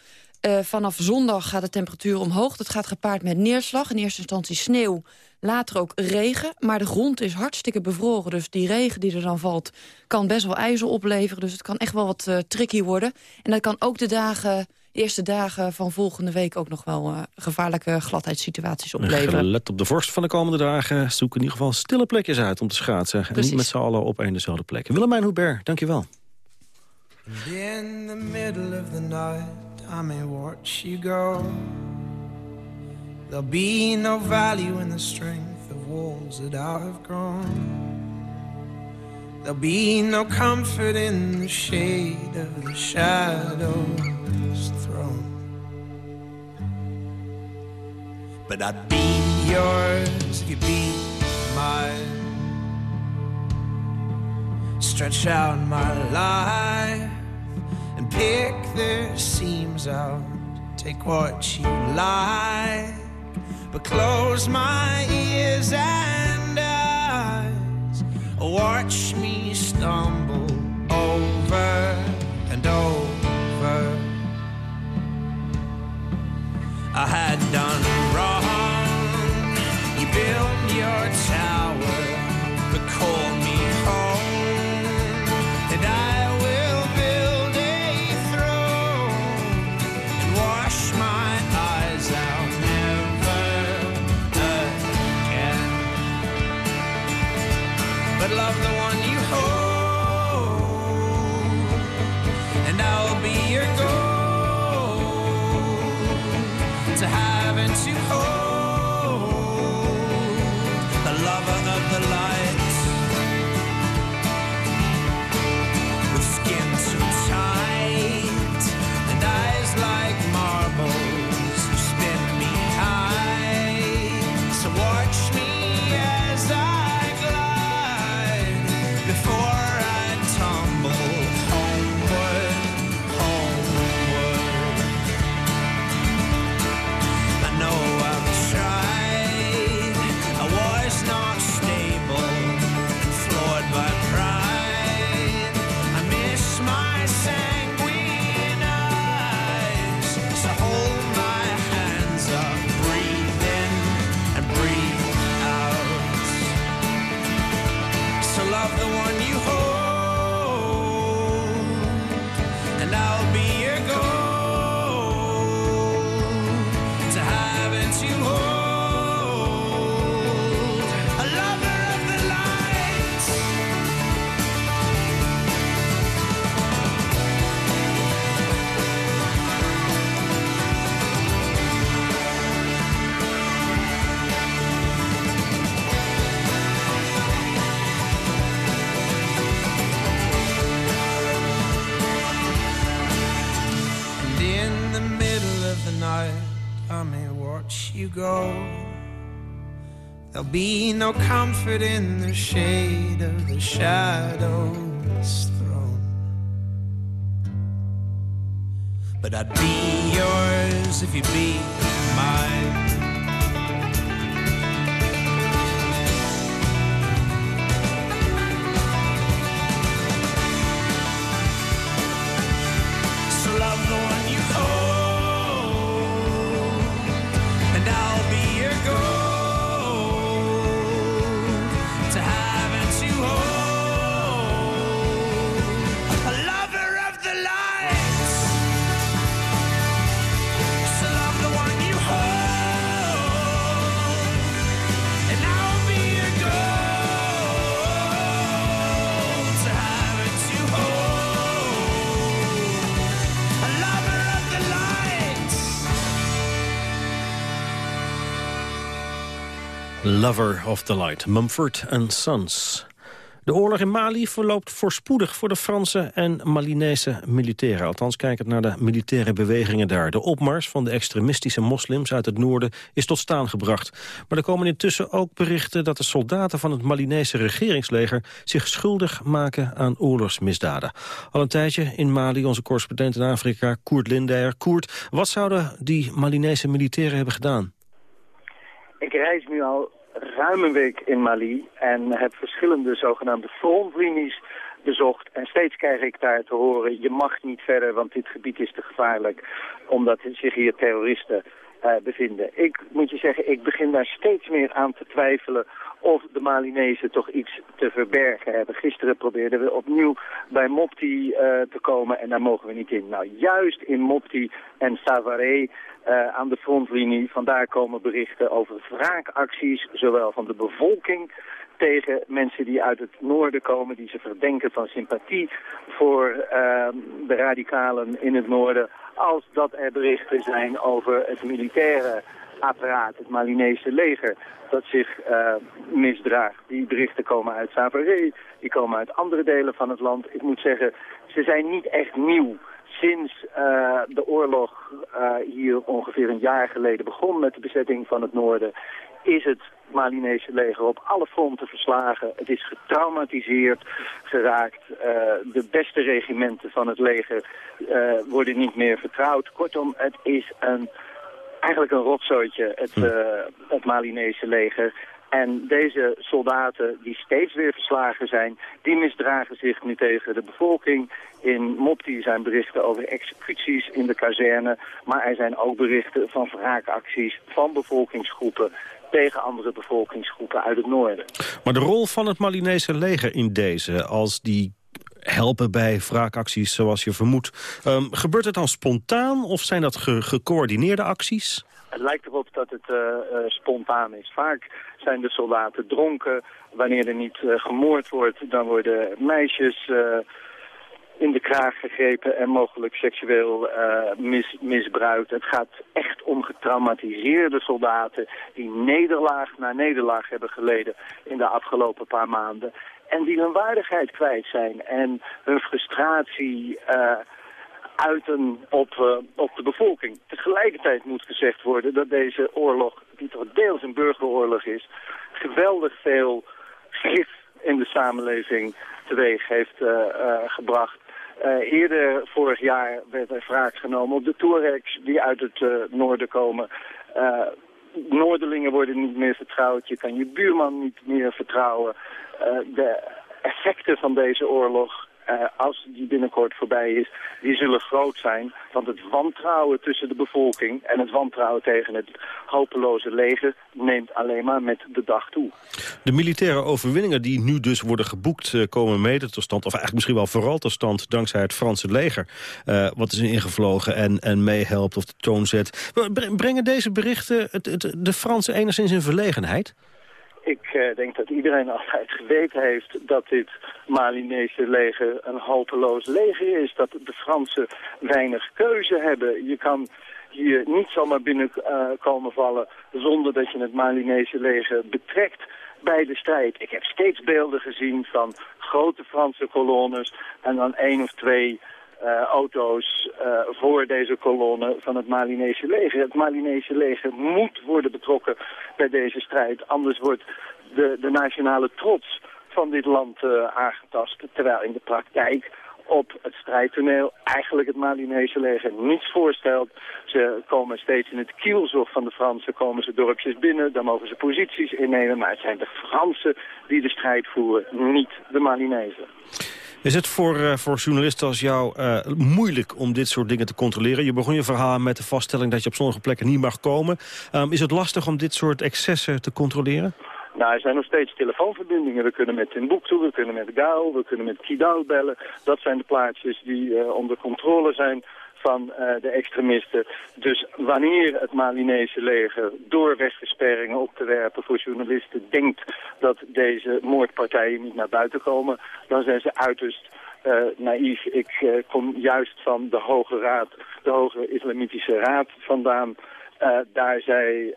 Uh, vanaf zondag gaat de temperatuur omhoog. Dat gaat gepaard met neerslag. In eerste instantie sneeuw, later ook regen. Maar de grond is hartstikke bevroren. Dus die regen die er dan valt, kan best wel ijzer opleveren. Dus het kan echt wel wat uh, tricky worden. En dat kan ook de dagen, eerste dagen van volgende week... ook nog wel uh, gevaarlijke gladheidssituaties opleveren. Let op de vorst van de komende dagen. Zoek in ieder geval stille plekjes uit om te schaatsen. Precies. En niet met z'n allen op één dezelfde plek. Willemijn Hubert, dankjewel. In the middle of the night I may watch you go. There'll be no value in the strength of walls that I've grown. There'll be no comfort in the shade of the shadow's throne. But I'd be yours if you'd be mine. Stretch out my life and pick the seams out. Take what you like, but close my ears and eyes. Watch me stumble over and over. I had done wrong. You built your tower, but call and I'll There'll be no comfort in the shade of the shadow's throne. But I'd be yours if you'd be Lover of the Light, Mumford Sons. De oorlog in Mali verloopt voorspoedig voor de Franse en Malinese militairen. Althans kijkend naar de militaire bewegingen daar. De opmars van de extremistische moslims uit het noorden is tot staan gebracht. Maar er komen intussen ook berichten dat de soldaten van het Malinese regeringsleger zich schuldig maken aan oorlogsmisdaden. Al een tijdje in Mali, onze correspondent in Afrika, Koert Lindeyer. Koert, wat zouden die Malinese militairen hebben gedaan? Ik reis nu al ruim een week in Mali en heb verschillende zogenaamde frontlinies bezocht. En steeds krijg ik daar te horen, je mag niet verder, want dit gebied is te gevaarlijk, omdat zich hier terroristen eh, bevinden. Ik moet je zeggen, ik begin daar steeds meer aan te twijfelen of de Malinezen toch iets te verbergen hebben. Gisteren probeerden we opnieuw bij Mopti eh, te komen en daar mogen we niet in. Nou, juist in Mopti en Savare eh, aan de frontlinie, vandaar komen berichten over wraakacties, zowel van de bevolking tegen mensen die uit het noorden komen, die ze verdenken van sympathie voor uh, de radicalen in het noorden, als dat er berichten zijn over het militaire apparaat, het Malinese leger, dat zich uh, misdraagt. Die berichten komen uit Savare, die komen uit andere delen van het land. Ik moet zeggen, ze zijn niet echt nieuw. Sinds uh, de oorlog uh, hier ongeveer een jaar geleden begon met de bezetting van het noorden... is het Malinese leger op alle fronten verslagen. Het is getraumatiseerd geraakt. De beste regimenten van het leger worden niet meer vertrouwd. Kortom, het is een, eigenlijk een rotzooitje, het, het Malinese leger. En deze soldaten die steeds weer verslagen zijn, die misdragen zich nu tegen de bevolking. In Mopti zijn berichten over executies in de kazerne, maar er zijn ook berichten van wraakacties van bevolkingsgroepen tegen andere bevolkingsgroepen uit het noorden. Maar de rol van het Malinese leger in deze, als die helpen bij wraakacties zoals je vermoedt. Um, gebeurt het dan spontaan of zijn dat ge gecoördineerde acties? Het lijkt erop dat het uh, uh, spontaan is. Vaak zijn de soldaten dronken. Wanneer er niet uh, gemoord wordt, dan worden meisjes in de kraag gegrepen en mogelijk seksueel mis, misbruikt. Het gaat echt om getraumatiseerde soldaten die nederlaag na nederlaag hebben geleden in de afgelopen paar maanden. En die hun waardigheid kwijt zijn en hun frustratie uiten op, uh, op de bevolking. Tegelijkertijd moet gezegd worden dat deze oorlog, die toch deels een burgeroorlog is, geweldig veel gif in de samenleving teweeg heeft uh, gebracht. eerder vorig jaar werd er wraak genomen op de Touaregs die uit het noorden komen. Noorderlingen worden niet meer vertrouwd, je kan je buurman niet meer vertrouwen. de effecten van deze oorlog uh, als die binnenkort voorbij is, die zullen groot zijn. Want het wantrouwen tussen de bevolking en het wantrouwen tegen het hopeloze leger neemt alleen maar met de dag toe. De militaire overwinningen die nu dus worden geboekt uh, komen mede tot stand, of eigenlijk misschien wel vooral tot stand dankzij het Franse leger. Uh, wat is ingevlogen en, en meehelpt of de toon zet. Brengen deze berichten het, het, de Fransen enigszins in verlegenheid? Ik uh, denk dat iedereen altijd geweten heeft dat dit Malinese leger een hopeloos leger is. Dat de Fransen weinig keuze hebben. Je kan hier niet zomaar binnenkomen uh, vallen zonder dat je het Malinese leger betrekt bij de strijd. Ik heb steeds beelden gezien van grote Franse kolonnes en dan één of twee auto's uh, voor deze kolonne van het Malinese leger. Het Malinese leger moet worden betrokken bij deze strijd. Anders wordt de, de nationale trots van dit land uh, aangetast. Terwijl in de praktijk op het strijdtoneel eigenlijk het Malinese leger niets voorstelt. Ze komen steeds in het kielzog van de Fransen, komen ze dorpjes binnen, dan mogen ze posities innemen. Maar het zijn de Fransen die de strijd voeren, niet de Malinezen. Is het voor, uh, voor journalisten als jou uh, moeilijk om dit soort dingen te controleren? Je begon je verhaal met de vaststelling dat je op sommige plekken niet mag komen. Um, is het lastig om dit soort excessen te controleren? Nou, er zijn nog steeds telefoonverbindingen. We kunnen met Timbuktu, we kunnen met Gao, we kunnen met Kidal bellen. Dat zijn de plaatsjes die uh, onder controle zijn van uh, de extremisten. Dus wanneer het Malinese leger door wegversperringen op te werpen voor journalisten denkt dat deze moordpartijen niet naar buiten komen, dan zijn ze uiterst uh, naïef. Ik uh, kom juist van de Hoge Raad, de Hoge Islamitische Raad vandaan. Daar zei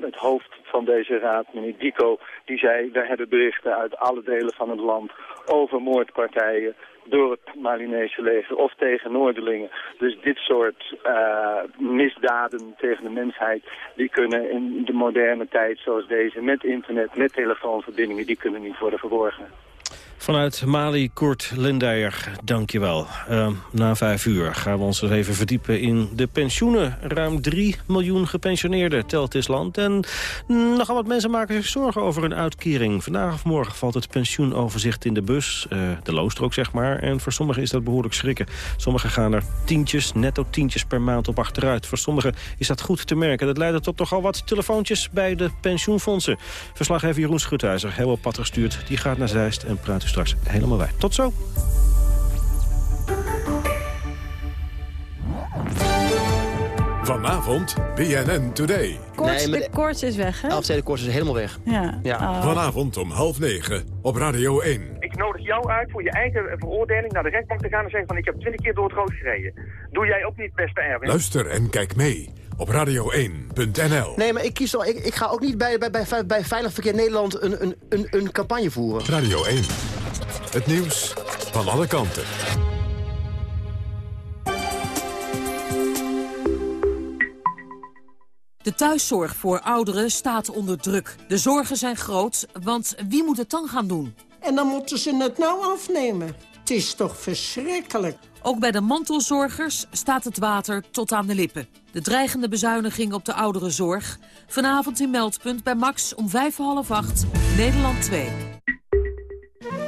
het hoofd van deze raad, meneer Dico, die zei... we hebben berichten uit alle delen van het land over moordpartijen door het Malinese leger of tegen Noorderlingen. Dus dit soort uh, misdaden tegen de mensheid, die kunnen in de moderne tijd zoals deze... met internet, met telefoonverbindingen, die kunnen niet worden verborgen. Vanuit Mali, Kurt Lindeyer, dankjewel. Uh, na vijf uur gaan we ons eens even verdiepen in de pensioenen. Ruim 3 miljoen gepensioneerden telt dit land. En nogal wat mensen maken zich zorgen over een uitkering. Vandaag of morgen valt het pensioenoverzicht in de bus. Uh, de loonstrook, zeg maar. En voor sommigen is dat behoorlijk schrikken. Sommigen gaan er tientjes, netto tientjes per maand op achteruit. Voor sommigen is dat goed te merken. Dat leidt tot nogal wat telefoontjes bij de pensioenfondsen. Verslaggever Jeroen Schuthuizer, heel op pad gestuurd. Die gaat naar Zeist en praat u straks helemaal bij. Tot zo. Vanavond BNN Today. Koorts, nee, de, de koorts is weg, hè? de koorts is helemaal weg. Ja. ja. Oh. Vanavond om half negen op Radio 1. Ik nodig jou uit voor je eigen veroordeling naar de rechtbank te gaan en zeggen van ik heb twintig keer door het rood gereden. Doe jij ook niet, beste Erwin? Luister en kijk mee op radio1.nl. Nee, maar ik kies al. Ik, ik ga ook niet bij, bij, bij, bij Veilig Verkeer Nederland een, een, een, een campagne voeren. Radio 1. Het nieuws van alle kanten. De thuiszorg voor ouderen staat onder druk. De zorgen zijn groot, want wie moet het dan gaan doen? En dan moeten ze het nou afnemen. Het is toch verschrikkelijk. Ook bij de mantelzorgers staat het water tot aan de lippen. De dreigende bezuiniging op de ouderenzorg. Vanavond in Meldpunt bij Max om vijf half acht, Nederland 2.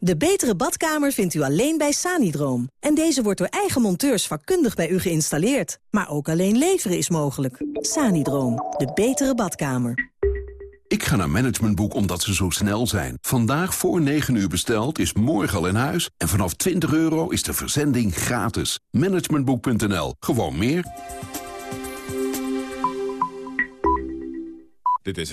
De betere badkamer vindt u alleen bij Sanidroom. En deze wordt door eigen monteurs vakkundig bij u geïnstalleerd. Maar ook alleen leveren is mogelijk. Sanidroom, de betere badkamer. Ik ga naar Managementboek omdat ze zo snel zijn. Vandaag voor 9 uur besteld is morgen al in huis. En vanaf 20 euro is de verzending gratis. Managementboek.nl. Gewoon meer. Dit is